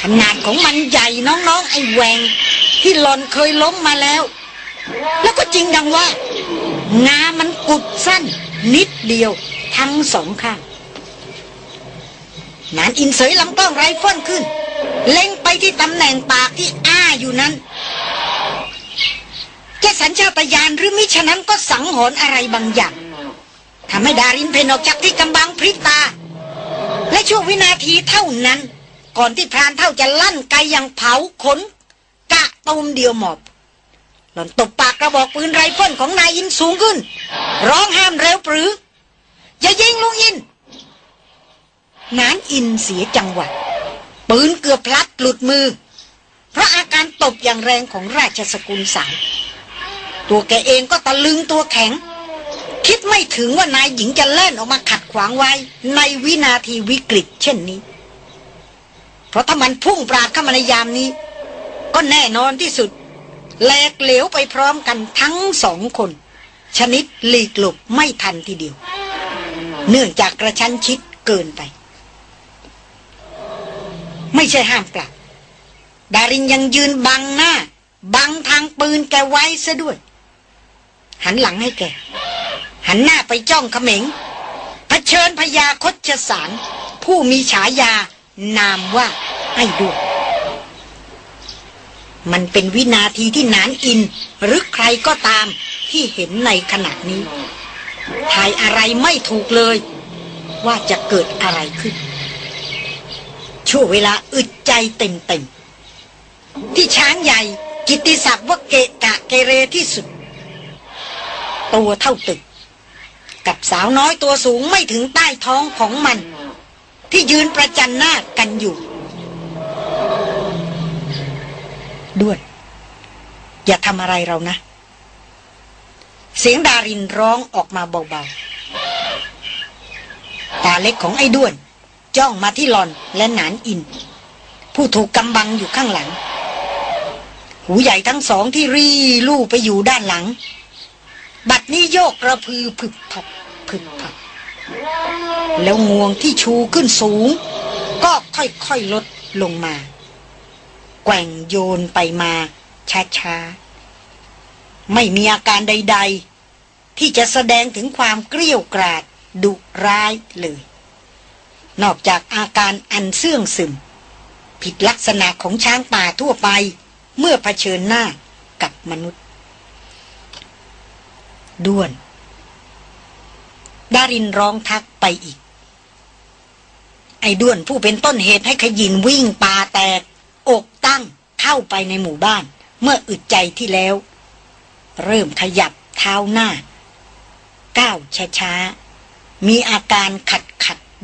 ขนาดของมันใหญ่น้องๆไอ้แหวง ที่หลอนเคยล้มมาแล้ว แล้วก็จริงดังว่างามันกุดสั้น นิดเดียวทั้งสองข้าง นานอินเสยลำกล้องไรเฟิลขึ้น เล็งไปที่ตำแหน่งปากที่อ้าอยู่นั้นจะสัญชาตญาณหรือมิฉะนั้นก็สังหรณ์อะไรบางอย่างทำให้ดารินเพนออกจากที่กำบังพริตา และช่วงวินาทีเท่านั้น ก่อนที่พรานเท่าจะลั่นไกอย่างเผาขน กะตูมเดียวหมอบหล่อนตบปากกระบอกปืนไรเฟิลของนานอินสูงขึ้น ร้องห้ามเร็วปรื๋ออย่ายิงลุงอิน นานอินเสียจังหวะปืนเกือบพลัดหลุดมือ เพราะอาการตบอย่างแรงของราชสกุลสาว ตัวแกเองก็ตะลึงตัวแข็ง คิดไม่ถึงว่านายหญิงจะแล่นออกมาขัดขวางไว้ ในวินาทีวิกฤตเช่นนี้ เพราะถ้ามันพุ่งปราดเข้ามาในยามนี้ ก็แน่นอนที่สุดแหลกเหลวไปพร้อมกันทั้งสองคน ชนิดหลีกหลบไม่ทันทีเดียว เนื่องจากกระชั้นชิดเกินไป ไม่ใช่ห้ามปลับ ดารินยังยืนบังหน้า บังทางปืนแกไว้ซะด้วย หันหลังให้แก หันหน้าไปจ้องเขม็งเผชิญพญาคชสาร ผู้มีฉายานามว่าไอ้ดวยมันเป็นวินาทีที่นานอิน หรือใครก็ตามที่เห็นในขณะนี้ทายอะไรไม่ถูกเลย ว่าจะเกิดอะไรขึ้น ช่วงเวลาอึดใจเต็มๆ ที่ช้างใหญ่กิติศักดิ์ว่าเกะกะเกเรที่สุด ตัวเท่าตึก กับสาวน้อยตัวสูงไม่ถึงใต้ท้องของมัน ที่ยืนประจันหน้ากันอยู่ ด้วย อย่าทำอะไรเรานะ เสียงดารินร้องออกมาเบาๆ ตาเล็กของไอ้ด้วน จ้องมาที่หลอนและหนานอิน ผู้ถูกกำบังอยู่ข้างหลัง หูใหญ่ทั้งสองที่รีลู่ไปอยู่ด้านหลัง บัดนี้โยกกระพือผึบผับผึบผับแล้วงวงที่ชูขึ้นสูง ก็ค่อยๆลดลงมา แกว่งโยนไปมาช้าๆ ไม่มีอาการใด ๆ ที่จะแสดงถึงความเกลี้ยวกราดดุร้ายเลย นอกจากอาการอันเสื่องซึม ผิดลักษณะของช้างป่าทั่วไป เมื่อเผชิญหน้ากับมนุษย์ ด้วน ดารินร้องทักไปอีก ไอ้ด้วนผู้เป็นต้นเหตุให้ขยินวิ่งป่าแตก อกตั้งเข้าไปในหมู่บ้าน เมื่ออึดใจที่แล้ว เริ่มขยับเท้าหน้าก้าวช้าๆมีอาการขัดขัด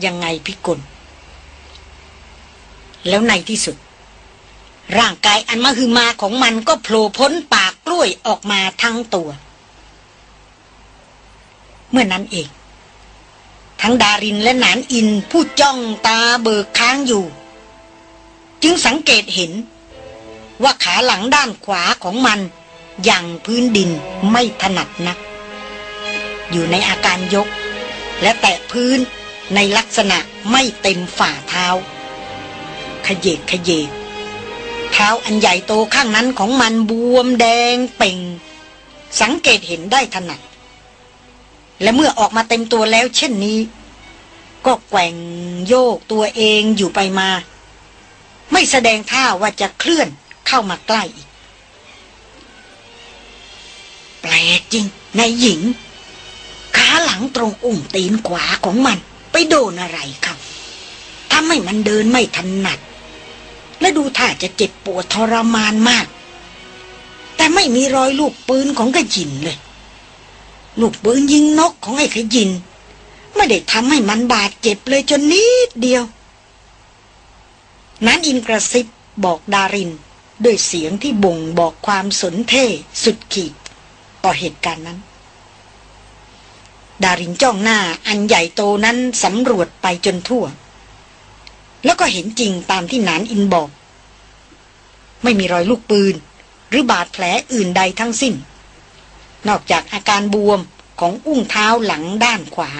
ยังไงพิกล แล้วในที่สุด ร่างกายอันมหึมาของมันก็โผล่พ้นปากกล้วยออกมาทั้งตัว เมื่อนั้นเอง ทั้งดารินและหนานอินผู้จ้องตาเบิกค้างอยู่ จึงสังเกตเห็น ว่าขาหลังด้านขวาของมันอย่างพื้นดินไม่ถนัดนัก อยู่ในอาการยกและแตะพื้น ในลักษณะไม่เต็มฝ่าเท้า ขยเยกขยเยกเท้าอันใหญ่โตข้างนั้นของมันบวมแดงเป่ง สังเกตเห็นได้ถนัด และเมื่อออกมาเต็มตัวแล้วเช่นนี้ ก็แกว่งโยกตัวเองอยู่ไปมา ไม่แสดงท่าว่าจะเคลื่อนเข้ามาใกล้อีก แปลกจริงนายหญิงขาหลังตรงอุ้งตีนขวาของมัน ไปโดนอะไรครับทำให้มันเดินไม่ถนัด และดูท่าจะเจ็บปวดทรมานมาก แต่ไม่มีรอยลูกปืนของกระยินเลย ลูกปืนยิงนกของไอ้ขยิน ไม่ได้ทำให้มันบาดเจ็บเลยจนนิดเดียว นั้นอินกระซิบบอกดารินด้วยเสียงที่บ่งบอกความสนเท่สุดขีดต่อเหตุการณ์นั้น ดารินจ้องหน้าอันใหญ่โตนั้นสำรวจไปจนทั่ว แล้วก็เห็นจริงตามที่นานอินบอก ไม่มีรอยลูกปืน หรือบาดแผลอื่นใดทั้งสิ้น นอกจากอาการบวมของอุ้งเท้าหลังด้านขวา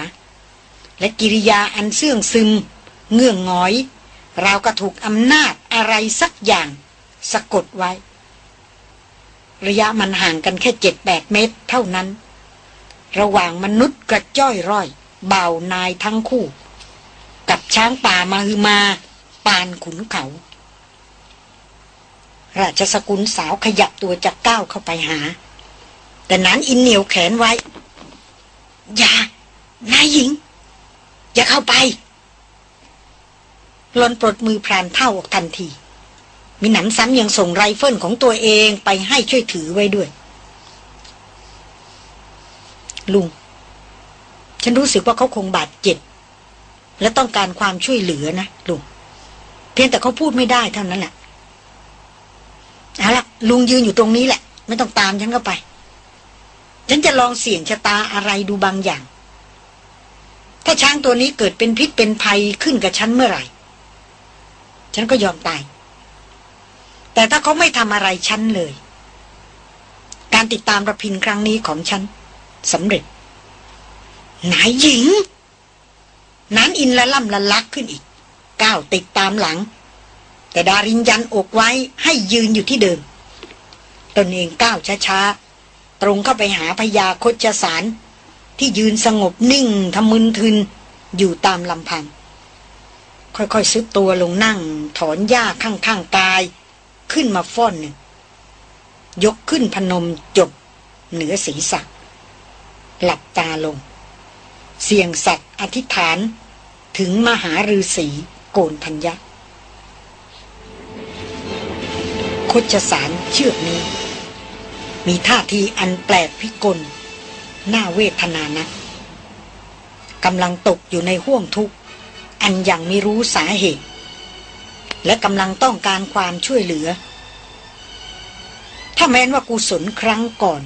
และกิริยาอันเสื่องซึม เงื่องงอย ราวกระถูกอำนาจอะอะไรสักอย่าง สะกดไว้ ระยะมันห่างกันแค่เจ็ดแปดเมตรเท่านั้น ระหว่างมนุษย์กระจ้อยร่อย เบานายทั้งคู่ กับช้างป่ามาฮือมา ปานขุนเขา ราชสกุลสาวขยับตัวจะก้าวเข้าไปหา แต่นั้นอินเหนียวแขนไว้ อย่านายหญิง อย่าเข้าไปหล่อนปลดมือพรานเฒ่าออกทันที มิหนำซ้ำยังส่งไรเฟิลของตัวเองไปให้ช่วยถือไว้ด้วย ลุง ฉันรู้สึกว่าเขาคงบาดเจ็บ และต้องการความช่วยเหลือนะลุง เพียงแต่เขาพูดไม่ได้เท่านั้นแหละเอาละลุงยืนอยู่ตรงนี้แหละ ไม่ต้องตามฉันเข้าไป ฉันจะลองเสี่ยงชะตาอะไรดูบางอย่าง ถ้าช้างตัวนี้เกิดเป็นพิษเป็นภัยขึ้นกับฉันเมื่อไหร่ ฉันก็ยอมตาย แต่ถ้าเขาไม่ทำอะไรฉันเลย การติดตามระพินครั้งนี้ของฉัน สำเร็จ นายหญิงนานอินละล่ำละลักขึ้นอีก ก้าวติดตามหลัง แต่ดารินยันอกไว้ให้ยืนอยู่ที่เดิม ตนเองก้าวช้าๆ ตรงเข้าไปหาพญาคจสารที่ยืนสงบนิ่งทำมึนทึนอยู่ตามลำพัง ค่อยๆซุดตัวลงนั่ง ถอนหญ้าข้างๆกาย ขึ้นมาฟ้อนหนึ่งยกขึ้นพนมจบเหนือศีรษะ หลับตาลง เสียงสัตว์อธิษฐานถึงมหาฤาษีโกนธัญญาคชสารเชือกนี้ มีท่าทีอันแปลกพิกลน่าเวทนานักกำลังตกอยู่ในห่วงทุกข์ อันยังไม่รู้สาเหตุ และกำลังต้องการความช่วยเหลือ ถ้าแม้นว่ากุศลครั้งก่อน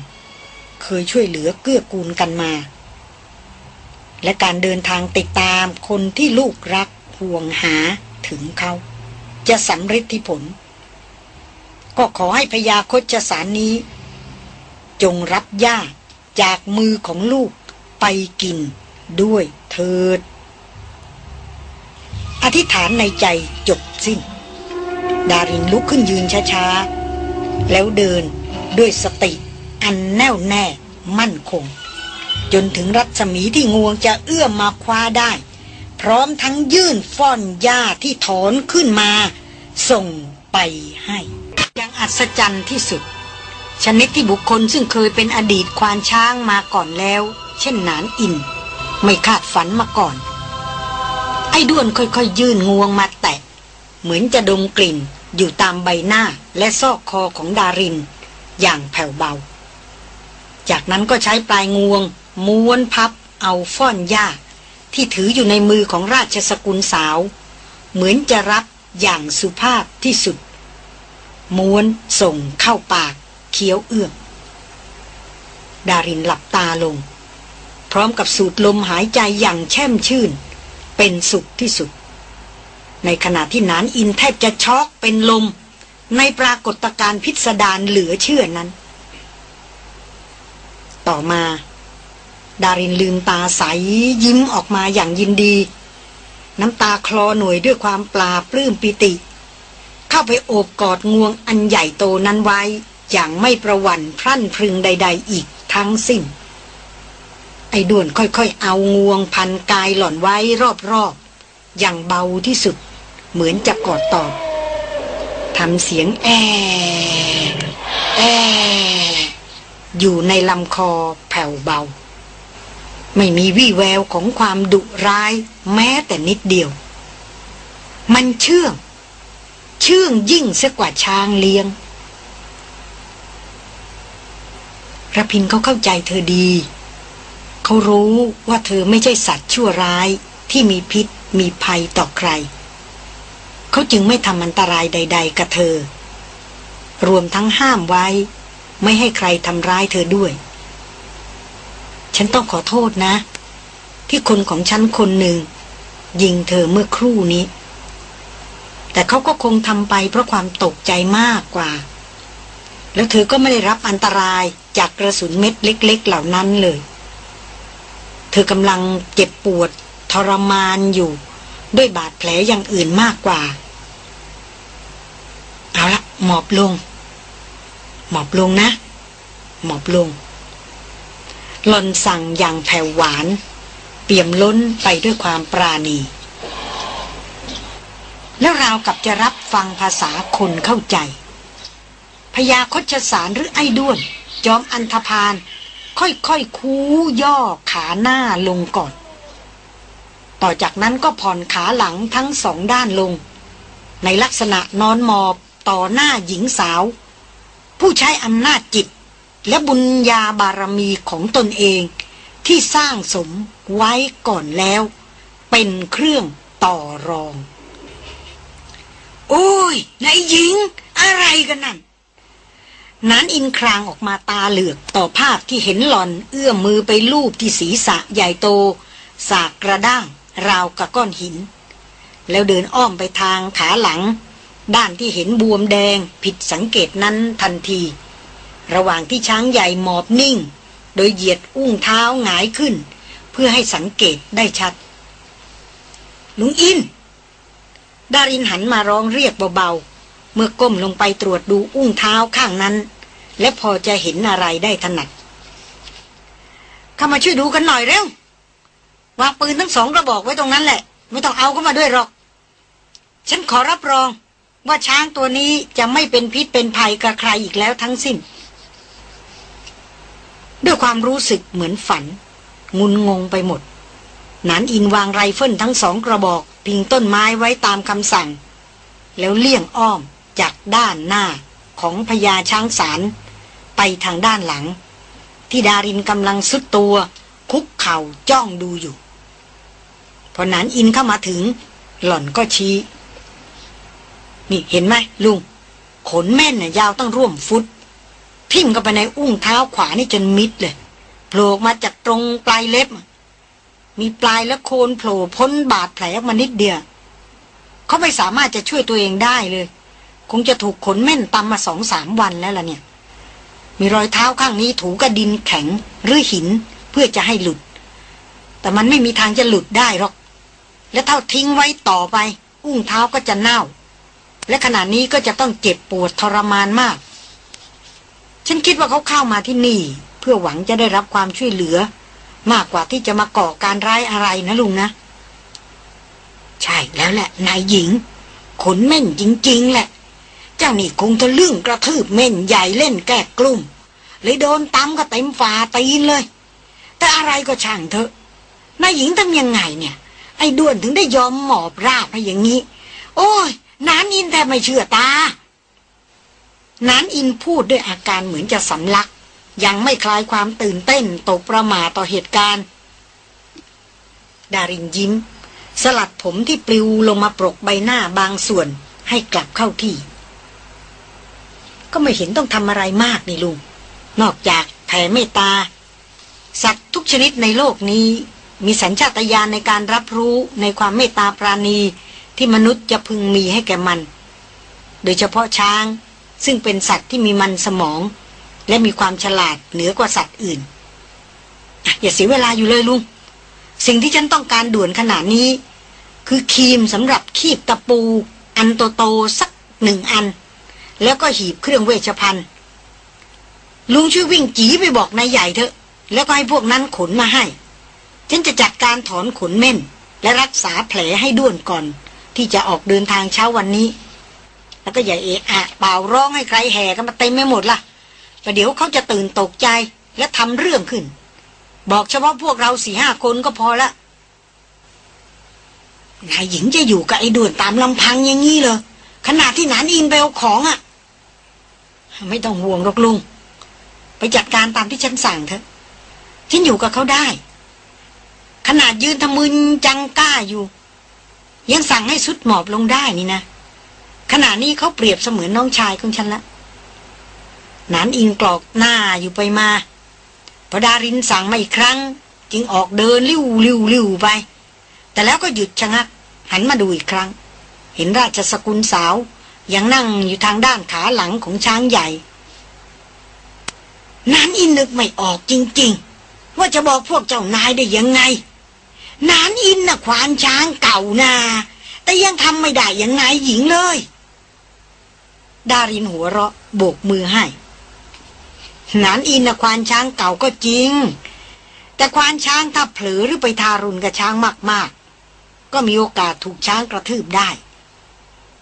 เคยช่วยเหลือเกื้อกูลกันมา และการเดินทางติดตามคนที่ลูกรักห่วงหาถึงเขา จะสำเร็จที่ผล ก็ขอให้พยาคตสารนี้ จงรับย่าจากมือของลูกไปกินด้วยเถิด อธิษฐานในใจจบสิ้น ดารินลุกขึ้นยืนช้าๆ แล้วเดินด้วยสติ อันแน่วแน่มั่นคง จนถึงรัศมีที่งวงจะเอื้อมมาคว้าได้ พร้อมทั้งยื่นฟ้อนหญ้าที่ถอนขึ้นมา ส่งไปให้ ยังอัศจรรย์ที่สุด ชนิดที่บุคคลซึ่งเคยเป็นอดีตควานช้างมาก่อนแล้ว เช่นนานอิน ไม่คาดฝันมาก่อน ไอ้ด้วนค่อยๆยื่นงวงมาแตะ เหมือนจะดมกลิ่นอยู่ตามใบหน้าและซอกคอของดาริน อย่างแผ่วเบา จากนั้นก็ใช้ปลายงวง ม้วนพับ เอาฟ้อนหญ้า ที่ถืออยู่ในมือของราชสกุลสาว เหมือนจะรับอย่างสุภาพที่สุด ม้วนส่งเข้าปาก เคี้ยวเอื้อมดารินหลับตาลง พร้อมกับสูดลมหายใจอย่างแช่มชื่น เป็นสุขที่สุด ในขณะที่นานอินแทบจะช็อกเป็นลม ในปรากฏการณ์พิสดารเหลือเชื่อนั้น ต่อมา ดารินลืมตาใสยิ้มออกมาอย่างยินดี น้ำตาคลอหน่วยด้วยความปลาปลื้มปิติ เข้าไปโอบกอดงวงอันใหญ่โตนั้นไว้ อย่างไม่ประวันพรั่นพรึงใด ๆ อีกทั้งสิ้น ไอ้ด่วนค่อยๆ เอางวงพันกายหล่อนไว้รอบๆ อย่างเบาที่สุด เหมือนจะกอดตอบทำเสียงแอแอ อยู่ในลำคอแผ่วเบา ไม่มีวี่แววของความดุร้ายแม้แต่นิดเดียว มันเชื่อง เชื่องยิ่งเสียกว่าช้างเลี้ยงระพินเขาเข้าใจเธอดี เขารู้ว่าเธอไม่ใช่สัตว์ชั่วร้ายที่มีพิษมีภัยต่อใคร เขาจึงไม่ทำอันตรายใด ๆ กับเธอ รวมทั้งห้ามไว้ ไม่ให้ใครทำร้ายเธอด้วย ฉันต้องขอโทษนะ ที่คนของฉันคนหนึ่ง ยิงเธอเมื่อครู่นี้ แต่เขาก็คงทำไปเพราะความตกใจมากกว่า แล้วเธอก็ไม่ได้รับอันตรายจากกระสุนเม็ดเล็ก ๆ เหล่านั้นเลย เธอกำลังเจ็บปวดทรมานอยู่ ด้วยบาดแผลอย่างอื่นมากกว่าหมอบลง หมอบลงนะ หมอบลง หลอนสั่งอย่างแผ่วหวาน เปี่ยมล้นไปด้วยความปราณี แล้วราวกับจะรับฟังภาษาคนเข้าใจพยาคชสารหรือไอ้ด้วน จอมอันธพาลค่อยๆคูย่อขาหน้าลงก่อน ต่อจากนั้นก็ผ่อนขาหลังทั้งสองด้านลง ในลักษณะนอนหมอบต่อหน้าหญิงสาว ผู้ใช้อำนาจจิต และบุญญาบารมีของตนเอง ที่สร้างสมไว้ก่อนแล้ว เป็นเครื่องต่อรอง โอ้ยนายหญิง อะไรกันนั่นนานอินครางออกมาตาเหลือกต่อภาพที่เห็นหลอนเอื้อมมือไปลูบที่ศีรษะใหญ่โต สากกระด้าง ราวกับก้อนหิน แล้วเดินอ้อมไปทางขาหลัง ด้านที่เห็นบวมแดงผิดสังเกตนั้นทันที ระหว่างที่ช้างใหญ่หมอบนิ่ง โดยเหยียดอุ้งเท้าหงายขึ้น เพื่อให้สังเกตได้ชัด ลุงอิน ดารินหันมาร้องเรียกเบาๆ เมื่อก้มลงไปตรวจดูอุ้งเท้าข้างนั้น และพอจะเห็นอะไรได้ถนัดเข้ามาช่วยดูกันหน่อยเร็ววางปืนทั้งสองกระบอกไว้ตรงนั้นแหละ ไม่ต้องเอาเข้ามาด้วยหรอก ฉันขอรับรอง ว่าช้างตัวนี้จะไม่เป็นพิษเป็นภัยกับใครอีกแล้วทั้งสิ้น ด้วยความรู้สึกเหมือนฝัน งุนงงไปหมด นานอินวางไรเฟิลทั้งสองกระบอกพิงต้นไม้ไว้ตามคำสั่ง แล้วเลี่ยงอ้อมจากด้านหน้าของพญาช้างสารไปทางด้านหลัง ที่ดารินกำลังสุดตัว คุกเข่าจ้องดูอยู่ พอนานอินเข้ามาถึง หล่อนก็ชี้ นี่เห็นไหมลุง ขนแม่นน่ะยาวตั้งร่วมฟุต ทิ่มเข้าไปในอุ้งเท้าขวานี่จนมิดเลยโผล่มาจากตรงปลายเล็บ มีปลายและโคนโผล่พ้นบาดแผลออกมานิดเดียวเขาไม่สามารถจะช่วยตัวเองได้เลย คงจะถูกขนแม่นตำมาสองสามวันแล้วล่ะเนี่ย มีรอยเท้าข้างนี้ถูกระดินแข็งหรือหินเพื่อจะให้หลุด แต่มันไม่มีทางจะหลุดได้หรอก และเท่าทิ้งไว้ต่อไป อุ้งเท้าก็จะเน่า และขณะนี้ก็จะต้องเจ็บปวดทรมานมาก ฉันคิดว่าเขาเข้ามาที่นี่ เพื่อหวังจะได้รับความช่วยเหลือ มากกว่าที่จะมาก่อการร้ายอะไรนะลุงนะ ใช่แล้วแหละนายหญิง ขนเม่นจริง ๆ แหละ เจ้านี่คงจะลื่งกระทืบเม่นใหญ่เล่นแก้กลุ่มเลยโดนตำก็เต็มฝ่าตีนเลย แต่อะไรก็ช่างเถอะนายหญิงทำยังไงเนี่ย ไอ้ด้วนถึงได้ยอมหมอบราบให้อย่างนี้ โอ้ย นานอินแต่ไม่เชื่อตานานอินพูดด้วยอาการเหมือนจะสำลัก ยังไม่คลายความตื่นเต้นตกประมาต่อเหตุการณ์ ดารินยิ้ม สลัดผมที่ปลิวลงมาปรกใบหน้าบางส่วนให้กลับเข้าที่ ก็ไม่เห็นต้องทำอะไรมากนี่ลุง นอกจากแผ่เมตตา สัตว์ทุกชนิดในโลกนี้ มีสัญชาตญาณในการรับรู้ในความเมตตาปราณี ที่มนุษย์จะพึงมีให้แก่มัน โดยเฉพาะช้าง ซึ่งเป็นสัตว์ที่มีมันสมอง และมีความฉลาดเหนือกว่าสัตว์อื่น อย่าเสียเวลาอยู่เลยลุง สิ่งที่ฉันต้องการด่วนขนาดนี้ คือครีมสำหรับคีบตะปู อันโตๆสักหนึ่งอัน แล้วก็หีบเครื่องเวชภัณฑ์ลุงช่วยวิ่งจีไปบอกนายใหญ่เถอะ แล้วก็ให้พวกนั้นขนมาให้ ฉันจะจัดการถอนขนเม่น และรักษาแผลให้ด้วนก่อน ที่จะออกเดินทางเช้าวันนี้ แล้วก็อย่าเอะอะเป่าร้องให้ใครแห่กันมาเต็มไม่หมดล่ะประเดี๋ยวเขาจะตื่นตกใจและทำเรื่องขึ้น บอกเฉพาะพวกเราสี่ห้าคนก็พอละนายหญิงจะอยู่กับไอ้ด่วนตามลำพังอย่างนี้เลยขนาดที่หนานอินไปเอาของอะ่ะ ไม่ต้องห่วงหรอกลุง ไปจัดการตามที่ฉันสั่งเถอะฉันอยู่กับเขาได้ ขนาดยืนทำมึนจังก้าอยู่ ยังสั่งให้สุดหมอบลงได้นี่นะขณะนี้เขาเปรียบเสมือนน้องชายของฉันละนานอินกรอกหน้าอยู่ไปมาพอดารินสั่งมาอีกครั้ง จึงออกเดินลิ้วลิ้วลิ้วไป แต่แล้วก็หยุดชะงัก หันมาดูอีกครั้ง เห็นราชสกุลสาว ยังนั่งอยู่ทางด้านขาหลังของช้างใหญ่นานอินนึกไม่ออกจริง ๆ ว่าจะบอกพวกเจ้านายได้ยังไง นานอินน่ะควานช้างเก่านา แต่ยังทำไม่ได้ยังไงหญิงเลย ดารินหัวเราะโบกมือให้นานอินนะควานช้างเก่าก็จริง แต่ควานช้างถ้าเผลอหรือไปทารุณกับช้างมากๆ ก็มีโอกาสถูกช้างกระทืบได้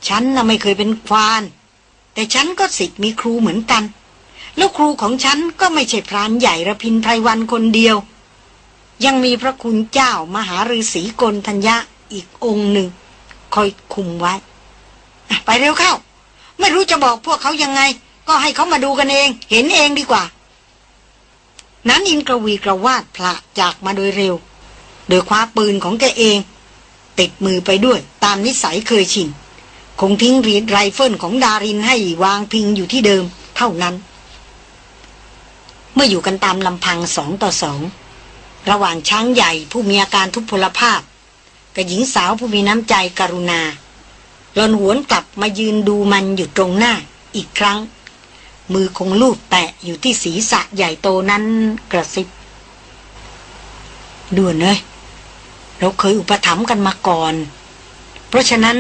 ฉันน่ะไม่เคยเป็นควาน แต่ฉันก็สิทธิ์มีครูเหมือนกัน แล้วครูของฉันก็ไม่ใช่พรานใหญ่ระพินไพรวันคนเดียว ยังมีพระคุณเจ้ามหาฤาษีกลทัญญะอีกองค์หนึ่ง คอยคุมไว้ ไปเร็วเข้า ไม่รู้จะบอกพวกเขายังไง ก็ให้เขามาดูกันเอง เห็นเองดีกว่า นานอินกระวีกระวาดผละจากมาโดยเร็ว โดยคว้าปืนของแกเอง ติดมือไปด้วยตามนิสัยเคยชินคงทิ้งรีดไรเฟิลของดารินให้วางพิงอยู่ที่เดิมเท่านั้น เมื่ออยู่กันตามลำพังสองต่อสอง ระหว่างช้างใหญ่ผู้มีอาการทุพพลภาพ กับหญิงสาวผู้มีน้ำใจกรุณาหลอนหวนกลับมายืนดูมันอยู่ตรงหน้าอีกครั้ง มือคงลูบแตะอยู่ที่ศีรษะใหญ่โตนั้นกระซิบด่วนเลยเราเคยอุปถัมภ์กันมาก่อน เพราะฉะนั้น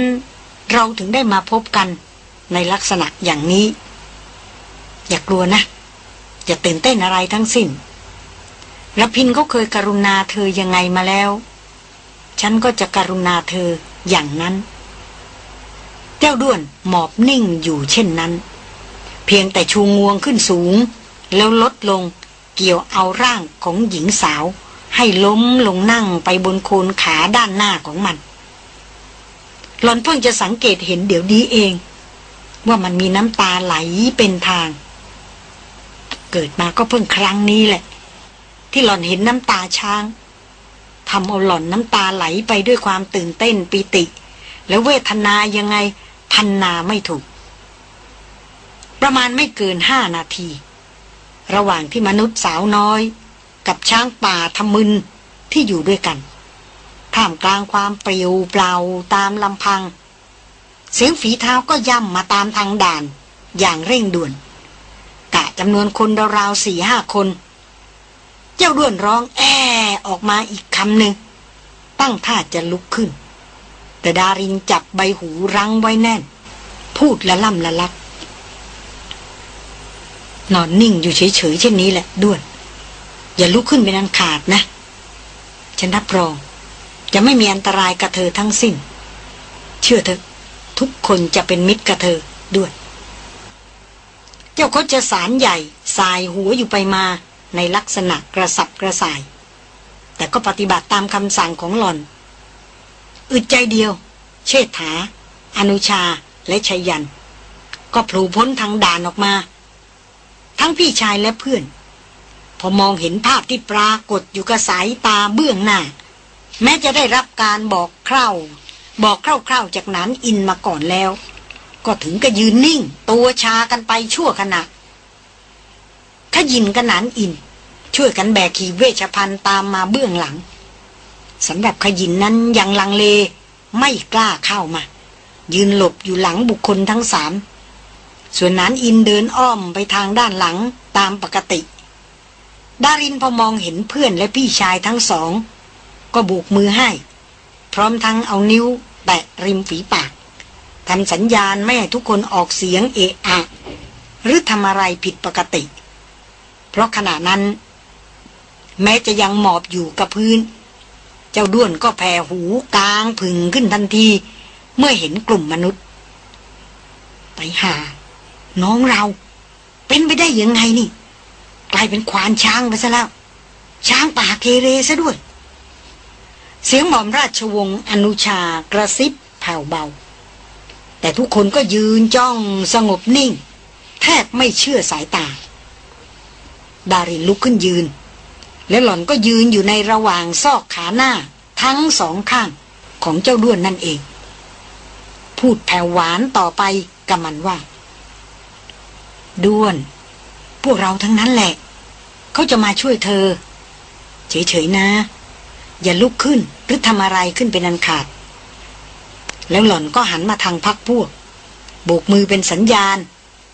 เราถึงได้มาพบกันในลักษณะอย่างนี้ อย่ากลัวนะ อย่าตื่นเต้นอะไรทั้งสิ้น รพินเขาเคยกรุณาเธอยังไงมาแล้ว ฉันก็จะกรุณาเธออย่างนั้น เจ้าด้วนหมอบนิ่งอยู่เช่นนั้น เพียงแต่ชูงวงขึ้นสูง แล้วลดลงเกี่ยวเอาร่างของหญิงสาว ให้ล้มลงนั่งไปบนโคนขาด้านหน้าของมัน หลอนเพิ่งจะสังเกตเห็นเดี๋ยวนี้เอง ว่ามันมีน้ำตาไหลเป็นทาง เกิดมาก็เพิ่งครั้งนี้แหละ ที่หล่อนเห็นน้ำตาช้างทำเอาหล่อนน้ำตาไหลไปด้วยความตื่นเต้นปิติ แล้วเวทนายังไงพันนาไม่ถูก ประมาณไม่เกินห้านาที ระหว่างที่มนุษย์สาวน้อย กับช้างป่าทมึนที่อยู่ด้วยกันท่ามกลางความเปลี่ยวเปล่าตามลำพัง เสียงฝีเท้าก็ย่ำมาตามทางด่าน อย่างเร่งด่วน กะจำนวนคนราวๆสี่ห้าคน เจ้าด้วนร้องแอออกมาอีกคำหนึ่ง ตั้งท่าจะลุกขึ้น แต่ดารินจับใบหูรั้งไว้แน่น พูดละล่ำละลัก นอนนิ่งอยู่เฉยๆเช่นนี้แหละด้วน อย่าลุกขึ้นเป็นอันขาดนะ ฉันรับรอง จะไม่มีอันตรายกับเธอทั้งสิ้น เชื่อเถอะ ทุกคนจะเป็นมิตรกับเธอด้วย เจ้าคจะสารใหญ่สายหัวอยู่ไปมา ในลักษณะกระสับกระส่าย แต่ก็ปฏิบัติตามคำสั่งของหล่อน อึดใจเดียว เชษฐา อนุชาและชัยยัน ก็ผูพ้นทางด่านออกมา ทั้งพี่ชายและเพื่อน พอมองเห็นภาพที่ปรากฏอยู่กับสายตาเบื้องหน้า แม้จะได้รับการบอกคร่าวบอกคร่าวๆจากนั้นอินมาก่อนแล้ว ก็ถึงกับยืนนิ่ง ตัวชากันไปชั่วขณะ ขยินกันนันอิน ช่วยกันแบกขีเวชพันตามมาเบื้องหลังสำหรับขยินนั้นยังลังเลไม่กล้าเข้ามา ยืนหลบอยู่หลังบุคคลทั้งสามส่วนนั้นอินเดินอ้อมไปทางด้านหลังตามปกติ ดารินพอมองเห็นเพื่อนและพี่ชายทั้งสอง ก็บุกมือให้ พร้อมทั้งเอานิ้วแตะริมฝีปากทำสัญญาณไม่ให้ทุกคนออกเสียงเอะอะ หรือทำอะไรผิดปกติ เพราะขณะนั้น แม้จะยังหมอบอยู่กับพื้น เจ้าด้วนก็แผ่หูกลางผึ่งขึ้นทันที เมื่อเห็นกลุ่มมนุษย์ ไปหา น้องเรา เป็นไปได้ยังไงนี่ กลายเป็นควานช้างไปซะแล้ว ช้างป่าเกเรซะด้วย เสียงหม่อมราชวงศ์อนุชากระซิบแผ่วเบา แต่ทุกคนก็ยืนจ้องสงบนิ่ง แทบไม่เชื่อสายตา ดารินลุกขึ้นยืน และหล่อนก็ยืนอยู่ในระหว่างซอกขาหน้า ทั้งสองข้างของเจ้าด้วนนั่นเอง พูดแผ่วหวานต่อไปกับมันว่า ด้วน พวกเราทั้งนั้นแหละ เขาจะมาช่วยเธอ เฉยๆนะ อย่าลุกขึ้นหรือทำอะไรขึ้นเป็นอันขาด แล้วหล่อนก็หันมาทางพักพวกโบกมือเป็นสัญญาณ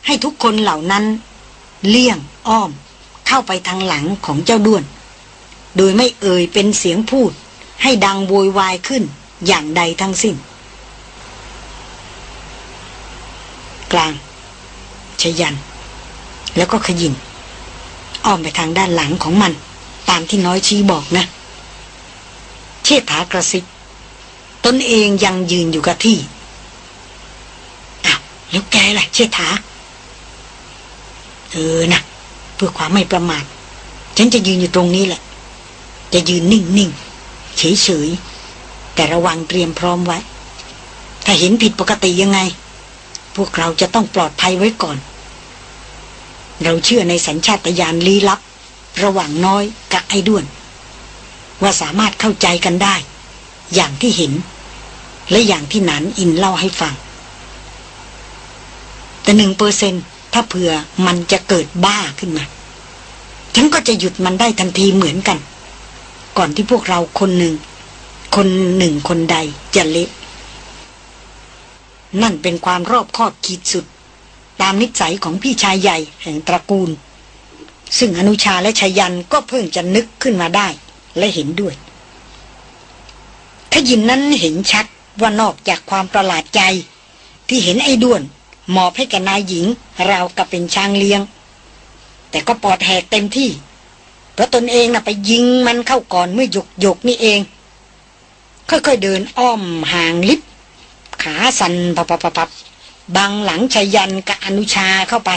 ให้ทุกคนเหล่านั้น เลี่ยงอ้อม เข้าไปทางหลังของเจ้าด้วน โดยไม่เอ่ยเป็นเสียงพูด ให้ดังโวยวายขึ้นอย่างใดทั้งสิ้น กลาง ชยัน แล้วก็ขยินอ้อมไปทางด้านหลังของมัน ตามที่น้อยชี้บอกนะ เชษฐากระซิบตนเองยังยืนอยู่กับที่อ้าวแล้วแกล่ะเชษฐาเออนะเพื่อความไม่ประมาทฉันจะยืนอยู่ตรงนี้แหละ จะยืนนิ่งๆเฉยๆแต่ระวังเตรียมพร้อมไว้ ถ้าเห็นผิดปกติยังไง พวกเราจะต้องปลอดภัยไว้ก่อน เราเชื่อในสัญชาตญาณลี้ลับ ระหว่างน้อยกับไอ้ด้วน ว่าสามารถเข้าใจกันได้ อย่างที่เห็น และอย่างที่นันอินเล่าให้ฟัง แต่หนึ่งเปอร์เซน ถ้าเผื่อมันจะเกิดบ้าขึ้นมา ฉันก็จะหยุดมันได้ทันทีเหมือนกัน ก่อนที่พวกเราคนหนึ่ง คนหนึ่งคนใดจะเละนั่นเป็นความรอบคอบขีดสุด ตามนิสัยของพี่ชายใหญ่แห่งตระกูล ซึ่งอนุชาและชายันก็เพิ่งจะนึกขึ้นมาได้ และเห็นด้วยขยินนั้นเห็นชัดว่านอกจากความประหลาดใจ ที่เห็นไอ้ด้วน มอบให้กับนายหญิง ราวกับเป็นช้างเลี้ยง แต่ก็ปอดแหกเต็มที่ เพราะตนเองนะ่ะไปยิงมันเข้าก่อนเมื่อหยกหยกนี่เอง ค่อยๆเดินอ้อมห่างลิบ ขาสันปับปับปับบังหลังชายันกับอนุชาเข้าไป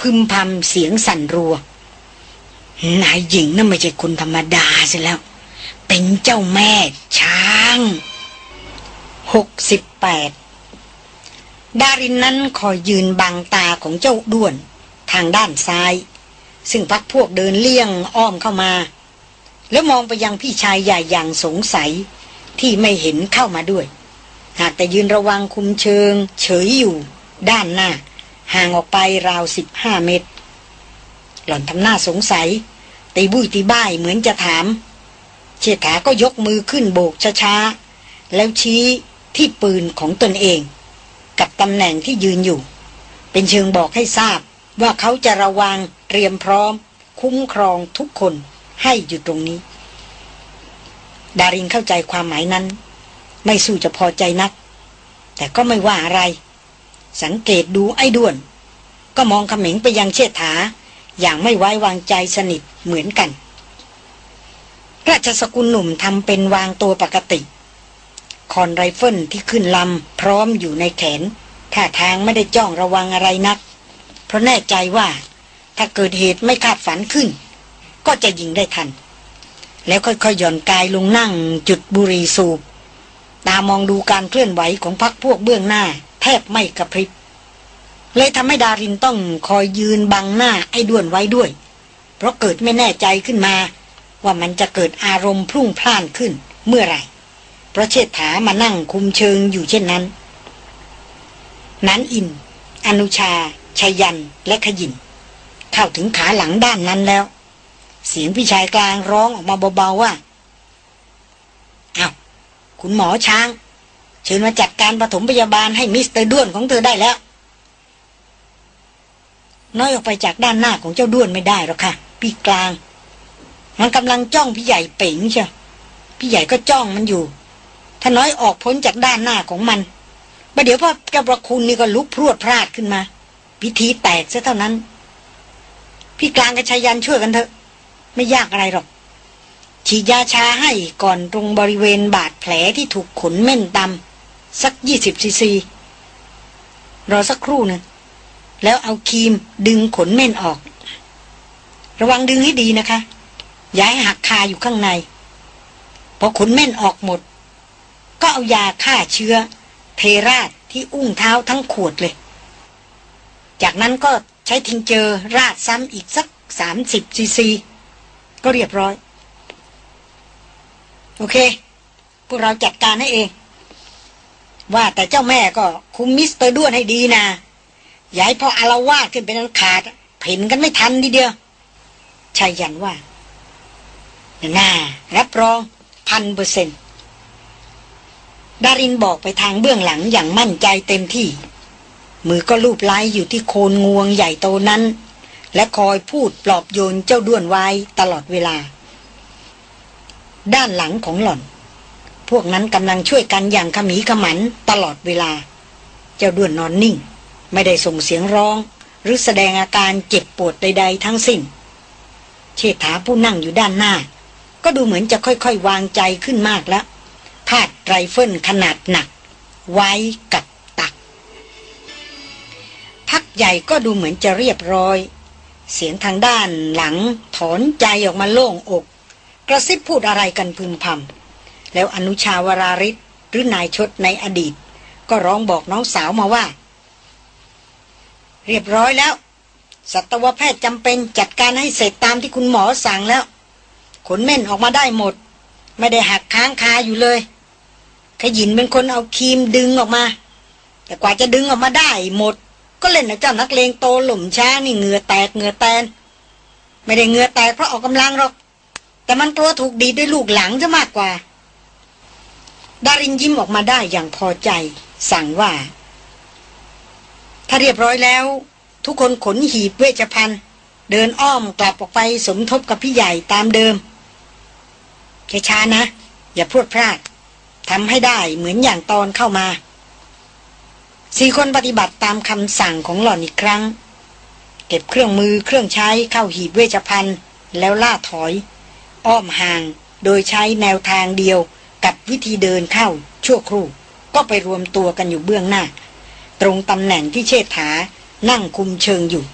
พึมพำเสียงสั่นรัว นายหญิงนั่นไม่ใช่คนธรรมดาสิแล้ว เป็นเจ้าแม่ช้างหกสิบแปด ดารินนั้นคอยยืนบังตาของเจ้าด้วน ทางด้านซ้าย ซึ่งพักพวกเดินเลี่ยงอ้อมเข้ามา แล้วมองไปยังพี่ชายใหญ่อย่างสงสัยที่ไม่เห็นเข้ามาด้วย หากแต่ยืนระวังคุมเชิง เฉยอยู่ ด้านหน้า ห่างออกไปราวสิบห้าเมตร หล่อนทำหน้าสงสัย ตีบุ้ยตีบ้ายเหมือนจะถาม เชษฐาก็ยกมือขึ้นโบกช้าๆแล้วชี้ที่ปืนของตนเอง กับตำแหน่งที่ยืนอยู่ เป็นเชิงบอกให้ทราบว่าเขาจะระวังเตรียมพร้อม คุ้มครองทุกคนให้อยู่ตรงนี้ ดารินเข้าใจความหมายนั้น ไม่สู้จะพอใจนัก แต่ก็ไม่ว่าอะไร สังเกตดูไอ้ด้วน ก็มองเขม็งไปยังเชษฐา อย่างไม่ไว้วางใจสนิทเหมือนกัน ราชสกุลหนุ่มทำเป็นวางตัวปกติ คอนไรเฟิลที่ขึ้นลำพร้อมอยู่ในแขนท่าทางไม่ได้จ้องระวังอะไรนัก เพราะแน่ใจว่า ถ้าเกิดเหตุไม่คาดฝันขึ้น ก็จะยิงได้ทัน แล้วค่อยๆหย่อนกายลงนั่งจุดบุรีสูบ ตามองดูการเคลื่อนไหวของพักพวกเบื้องหน้า แทบไม่กระพริบ เลยทำให้ดารินต้องคอยยืนบังหน้าไอ้ด้วนไว้ด้วย เพราะเกิดไม่แน่ใจขึ้นมา ว่ามันจะเกิดอารมณ์พุ่งพล่านขึ้นเมื่อไหร่ ราะเชษฐามานั่งคุมเชิงอยู่เช่นนั้น นั้นอิน อนุชาชายันและขยิน เข้าถึงขาหลังด้านนั้นแล้ว เสียงพี่ชายกลางร้องออกมาเบาๆว่าเอ้าคุณหมอช้าง เชิญมาจัดการปฐมพยาบาลให้มิสเตอร์ด้วนของเธอได้แล้ว น้อยออกไปจากด้านหน้าของเจ้าด้วนไม่ได้หรอกค่ะ พี่กลาง มันกำลังจ้องพี่ใหญ่เป๋งเชียวพี่ใหญ่ก็จ้องมันอยู่ ถ้าน้อยออกพ้นจากด้านหน้าของมันประเดี๋ยวพ่อเจ้าประคุณนี่ก็ลุกพรวดพราดขึ้นมา พิธีแตกซะเท่านั้น พี่กลางกับชายันช่วยกันเถอะ ไม่ยากอะไรหรอก ฉีดยาชาให้ก่อนตรงบริเวณบาดแผลที่ถูกขนเม่นตำสักยี่สิบซีซีรอสักครู่นึงแล้วเอาครีมดึงขนเม่นออก ระวังดึงให้ดีนะคะ อย้ายหักคาอยู่ข้างใน พอขนเม่นออกหมด ก็เอายาฆ่าเชื้อ เทราดที่อุ้งเท้าทั้งขวดเลย จากนั้นก็ใช้ทิงเจอร์ราดซ้ำอีกสักสามสิบซีซีก็เรียบร้อย โอเค พวกเราจัดการให้เอง ว่าแต่เจ้าแม่ก็คุมมิสเตอร์ด้วนให้ดีนะอย่าให้พ่ออาละวาดขึ้นเป็นอันขาด เผ่นกันไม่ทันทีเดียวไชยยันต์ว่า น่า รับรองพันเปอร์เซ็นต์ ดารินบอกไปทางเบื้องหลังอย่างมั่นใจเต็มที่ มือก็ลูบไล้อยู่ที่โคนงวงใหญ่โตนั้น และคอยพูดปลอบโยนเจ้าด้วนไว้ตลอดเวลา ด้านหลังของหล่อน พวกนั้นกำลังช่วยกันอย่างขมีขมันตลอดเวลา เจ้าด้วนนอนนิ่ง ไม่ได้ส่งเสียงร้อง หรือแสดงอาการเจ็บปวดใด ๆ ทั้งสิ้นเชษฐาผู้นั่งอยู่ด้านหน้า ก็ดูเหมือนจะค่อยๆ วางใจขึ้นมากแล้ว พาดไรเฟิลขนาดหนัก ไว้กับตัก พักใหญ่ก็ดูเหมือนจะเรียบร้อย เสียงทางด้านหลังถอนใจออกมาโล่งอก กระซิบพูดอะไรกันพึมพำแล้วอนุชาวราฤทธิ์หรือนายชดในอดีต ก็ร้องบอกน้องสาวมาว่า เรียบร้อยแล้ว สัตวแพทย์จำเป็นจัดการให้เสร็จตามที่คุณหมอสั่งแล้ว ขนเม่นออกมาได้หมด ไม่ได้หักค้างคาอยู่เลย ขยินเป็นคนเอาครีมดึงออกมา แต่กว่าจะดึงออกมาได้หมด ก็เล่นนะเจ้านักเลงโตหล่มช้านี่เหงื่อแตกเหงื่อแตน ไม่ได้เหงื่อแตกเพราะออกกำลังหรอก แต่มันกลัวถูกดีด้วยลูกหลังจะมากกว่า ดารินยิ้มออกมาได้อย่างพอใจ สั่งว่า ถ้าเรียบร้อยแล้ว ทุกคนขนหีบเวชภัณฑ์ เดินอ้อมกลับออกไปสมทบกับพี่ใหญ่ตามเดิมช้าๆนะ อย่าพรวดพลาด ทำให้ได้เหมือนอย่างตอนเข้ามา สี่คนปฏิบัติตามคำสั่งของหล่อนอีกครั้ง เก็บเครื่องมือเครื่องใช้เข้าหีบเวชภัณฑ์ แล้วล่าถอย อ้อมห่างโดยใช้แนวทางเดียวกับวิธีเดินเข้า ชั่วครู่ ก็ไปรวมตัวกันอยู่เบื้องหน้า ตรงตำแหน่งที่เชษฐานั่งคุมเชิงอยู่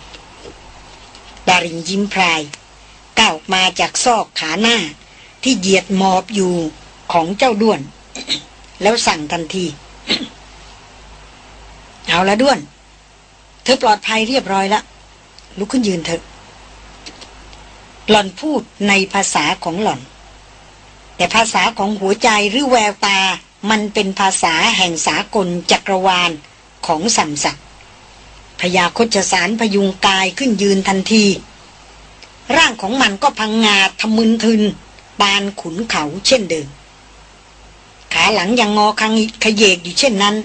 ดารินยิ้มพลายก้าวมาจากซอกขาหน้าที่เหยียดหมอบอยู่ของเจ้าด้วน แล้วสั่งทันที เอาละด้วน เธอปลอดภัยเรียบร้อยแล้วลุกขึ้นยืนเถอะ หล่อนพูดในภาษาของหล่อน แต่ภาษาของหัวใจหรือแววตามันเป็นภาษาแห่งสากลจักรวาลของสัมสัตพยาคจสารพยุงกายขึ้นยืนทันที ร่างของมันก็พังงาทะมึนทึน ปานขุนเขาเช่นเดิม ขาหลังยังงอคังขยเยกอยู่เช่นนั้น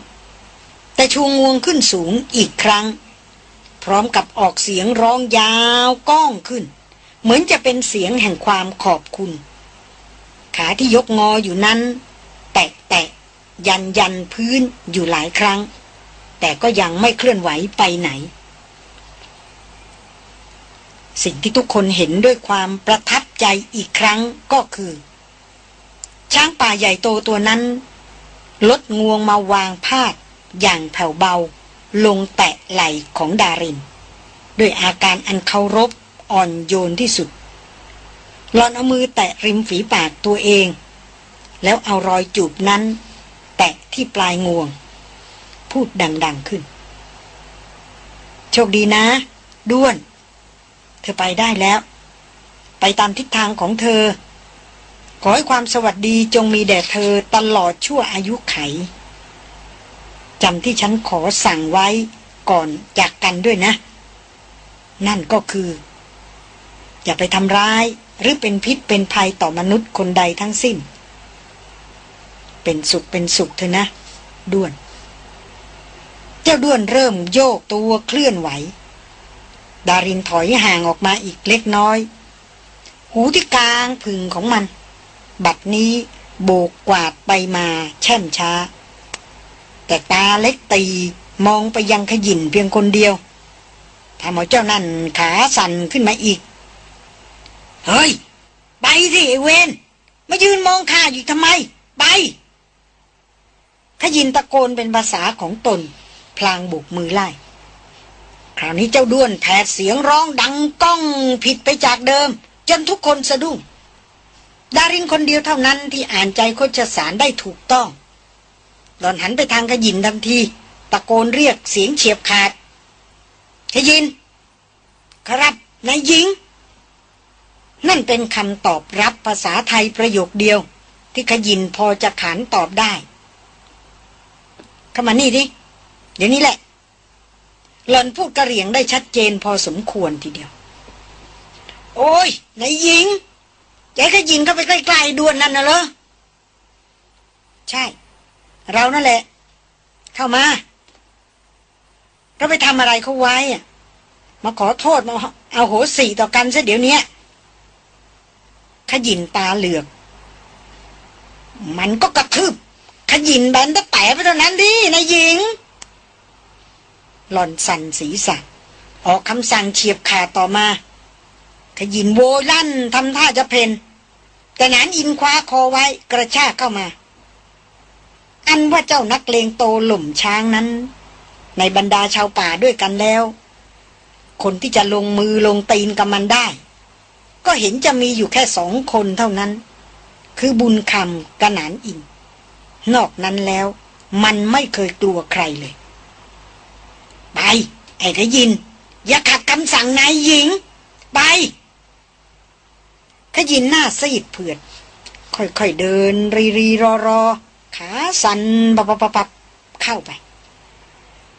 แต่ชูงวงขึ้นสูงอีกครั้ง พร้อมกับออกเสียงร้องยาวก้องขึ้น เหมือนจะเป็นเสียงแห่งความขอบคุณ ขาที่ยกงออยู่นั้น แตะแตะยันยันพื้นอยู่หลายครั้ง แต่ก็ยังไม่เคลื่อนไหวไปไหน สิ่งที่ทุกคนเห็นด้วยความประทับใจอีกครั้งก็คือ ช้างป่าใหญ่โตตัวนั้น ลดงวงมาวางพาด อย่างแผ่วเบา ลงแตะไหล่ของดารินด้วยอาการอันเคารพอ่อนโยนที่สุดหลอนเอามือแตะริมฝีปากตัวเอง แล้วเอารอยจูบนั้น แตะที่ปลายงวง พูดดัง ๆขึ้น โชคดีนะ ด้วน เธอไปได้แล้ว ไปตามทิศทางของเธอ ขอให้ความสวัสดีจงมีแด่เธอตลอดชั่วอายุไขจำที่ฉันขอสั่งไว้ก่อนจากกันด้วยนะ นั่นก็คือ อย่าไปทำร้ายหรือเป็นพิษเป็นภัยต่อมนุษย์คนใดทั้งสิ้น เป็นสุขเป็นสุขเถอะนะ ด้วน เจ้าด้วนเริ่มโยกตัวเคลื่อนไหว ดารินถอยห่างออกมาอีกเล็กน้อย หูที่กลางพึ่งของมัน บัดนี้โบกกวาดไปมาแช่มช้า แต่ตาเล็กตีมองไปยังขยินเพียงคนเดียวทำเอาเจ้านั่นขาสั่นขึ้นมาอีก เฮ้ย ไปสิเวน มายืนมองข้าอยู่ทำไม ไป ขยินตะโกนเป็นภาษาของตน พลางบุกมือไล่ คราวนี้เจ้าด้วนแผดเสียงร้องดังก้องผิดไปจากเดิม จนทุกคนสะดุ้ง ดารินคนเดียวเท่านั้นที่อ่านใจโคชสารได้ถูกต้อง หลอนหันไปทางขยินทันที ตะโกนเรียกเสียงเฉียบขาดขยิน ครับนายหญิง นั่นเป็นคำตอบรับภาษาไทยประโยคเดียว ที่ขยินพอจะขานตอบได้เข้ามานี่ดิเดี๋ยวนี้แหละ หลอนพูดกระเหรี่ยงได้ชัดเจนพอสมควรทีเดียว โอ้ยนายหญิง แกก็ยิงเข้าไปใกล้ๆดวนนั่นน่ะเหรอ ใช่ เรานั่นแหละ เข้ามา เราไปทำอะไรเขาไว้อะมาขอโทษมาเอาโหสีต่อกันซะเดี๋ยวนี้ขยินตาเหลือก มันก็กระทืบ ขยินแบนตะแต่ไปเท่านั้นดินายหญิง หล่อนสั่นสีสันออกคำสั่งเฉียบขาดต่อมาขยินโวลั่นทำท่าจะเพน แต่นานอินคว้าคอไว้กระชากเข้ามา อันว่าเจ้านักเลงโตหล่มช้างนั้น ในบรรดาชาวป่าด้วยกันแล้ว คนที่จะลงมือลงตีนกับมันได้ ก็เห็นจะมีอยู่แค่สองคนเท่านั้น คือบุญคำกระหนานอิน นอกนั้นแล้ว มันไม่เคยกลัวใครเลย ไป ไอ้ขยิน อย่าขัดคำสั่งนายหญิง ไป ขยินหน้าซีดเผือด ค่อยๆเดิน รีรีรอรอขาสันปับปับปับเข้าไป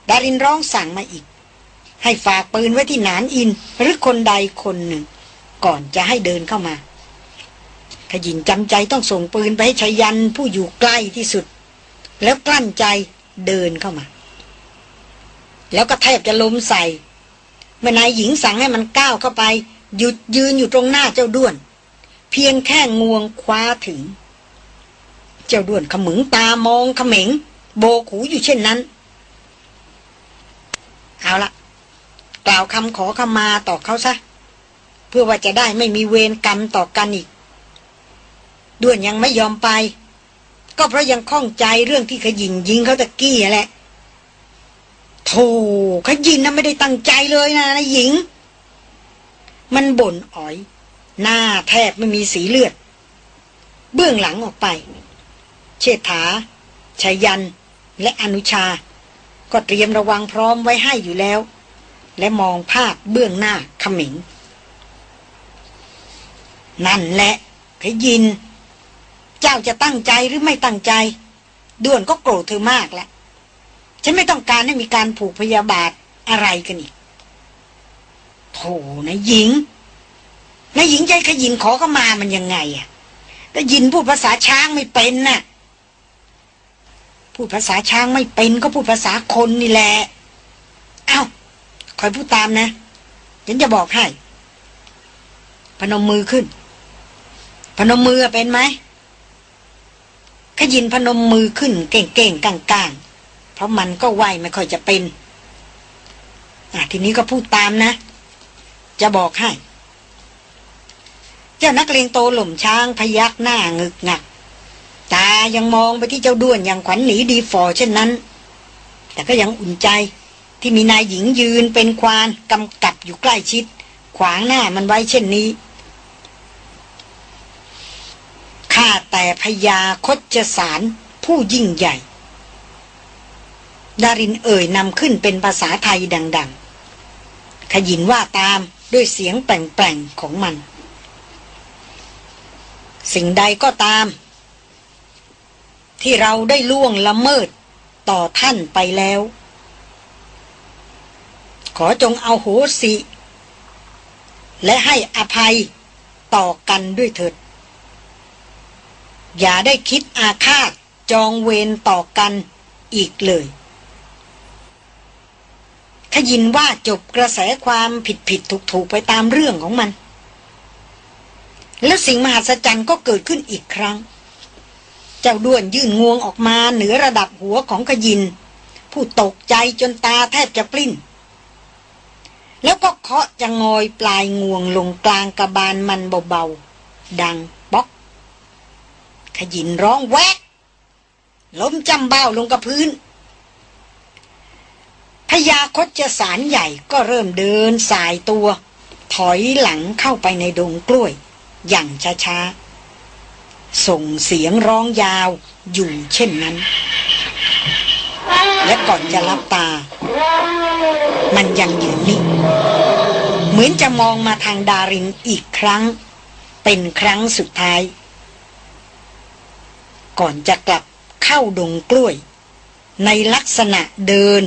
ดารินร้องสั่งมาอีก ให้ฝากปืนไว้ที่หนานอิน หรือคนใดคนหนึ่ง ก่อนจะให้เดินเข้ามาขยินจำใจต้องส่งปืนไปให้ชายันผู้อยู่ใกล้ที่สุด แล้วกลั้นใจเดินเข้ามา แล้วก็แทบจะล้มใส่เมื่อนายหญิงสั่งให้มันก้าวเข้าไป หยุดยืนอยู่ตรงหน้าเจ้าด้วน เพียงแค่งวงคว้าถึง เจ้าด้วนขมึงตามองขม็ง โบกหูอยู่เช่นนั้น เอาละกล่าวคำขอขมาต่อเขาซะ เพื่อว่าจะได้ไม่มีเวรกรรมต่อกันอีกด้วนยังไม่ยอมไป ก็เพราะยังข้องใจเรื่องที่ขยิงยิงเขาตะกี้แหละโธ่ขยินน่ะไม่ได้ตั้งใจเลยนะนะหญิง มันบ่นอ๋อย หน้าแทบไม่มีสีเลือด เบื้องหลังออกไป เชษฐาชายัน และอนุชา ก็เตรียมระวังพร้อมไว้ให้อยู่แล้ว และมองภาพเบื้องหน้าขมิง นั่นแหละพยิน เจ้าจะตั้งใจหรือไม่ตั้งใจด่วนก็โกรธเธอมากแล้วฉันไม่ต้องการให้มีการผูกพยาบาทอะไรกันอีกโธ่นะหญิง นายหญิงใจขยินขอก็มามันยังไงอะแต่ยินพูดภาษาช้างไม่เป็นน่ะ พูดภาษาช้างไม่เป็นก็พูดภาษาคนนี่แหละ เอา้าคอยพูดตามนะ ฉันจะบอกให้ พนมมือขึ้น พนมมือเป็นไหมขยินพนมมือขึ้น เก่งๆกลางๆ เพราะมันก็ไหวไม่ค่อยจะเป็น อะทีนี้ก็พูดตามนะ จะบอกให้ เจ้านักเลงโตหล่มช้างพยักหน้างึกงัก ตายังมองไปที่เจ้าด้วนอย่างขวัญหนีดีฟอเช่นนั้น แต่ก็ยังอุ่นใจที่มีนายหญิงยืนเป็นควานกำกับอยู่ใกล้ชิด ขวางหน้ามันไว้เช่นนี้ข้าแต่พญาคจสารผู้ยิ่งใหญ่ ดารินเอ่ยนำขึ้นเป็นภาษาไทยดัง ๆ ขยินว่าตามด้วยเสียงแปลงๆของมัน สิ่งใดก็ตาม ที่เราได้ล่วงละเมิดต่อท่านไปแล้ว ขอจงเอาโหสิ และให้อภัยต่อกันด้วยเถิด อย่าได้คิดอาฆาตจองเวรต่อกันอีกเลย ขยินว่าจบกระแสความผิดผิดถูกถูกไปตามเรื่องของมัน แล้วสิ่งมหัศจรรย์ก็เกิดขึ้นอีกครั้ง เจ้าด้วนยื่นงวงออกมาเหนือระดับหัวของขยิน ผู้ตกใจจนตาแทบจะปลิ้น แล้วก็เคาะจะงอยปลายงวงลงกลางกระบาลมันเบาๆ ดังป๊อก ขยินร้องแวกล้มจำเบ้าลงกับพื้นพญาคดจะสารใหญ่ก็เริ่มเดินสายตัว ถอยหลังเข้าไปในดงกล้วย อย่างช้าๆ ส่งเสียงร้องยาวอยู่เช่นนั้น และก่อนจะรับตา มันยังยืนนิ่ง เหมือนจะมองมาทางดารินอีกครั้ง เป็นครั้งสุดท้าย ก่อนจะกลับเข้าดงกล้วย ในลักษณะเดิน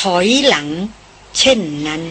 ถอยหลังเช่นนั้น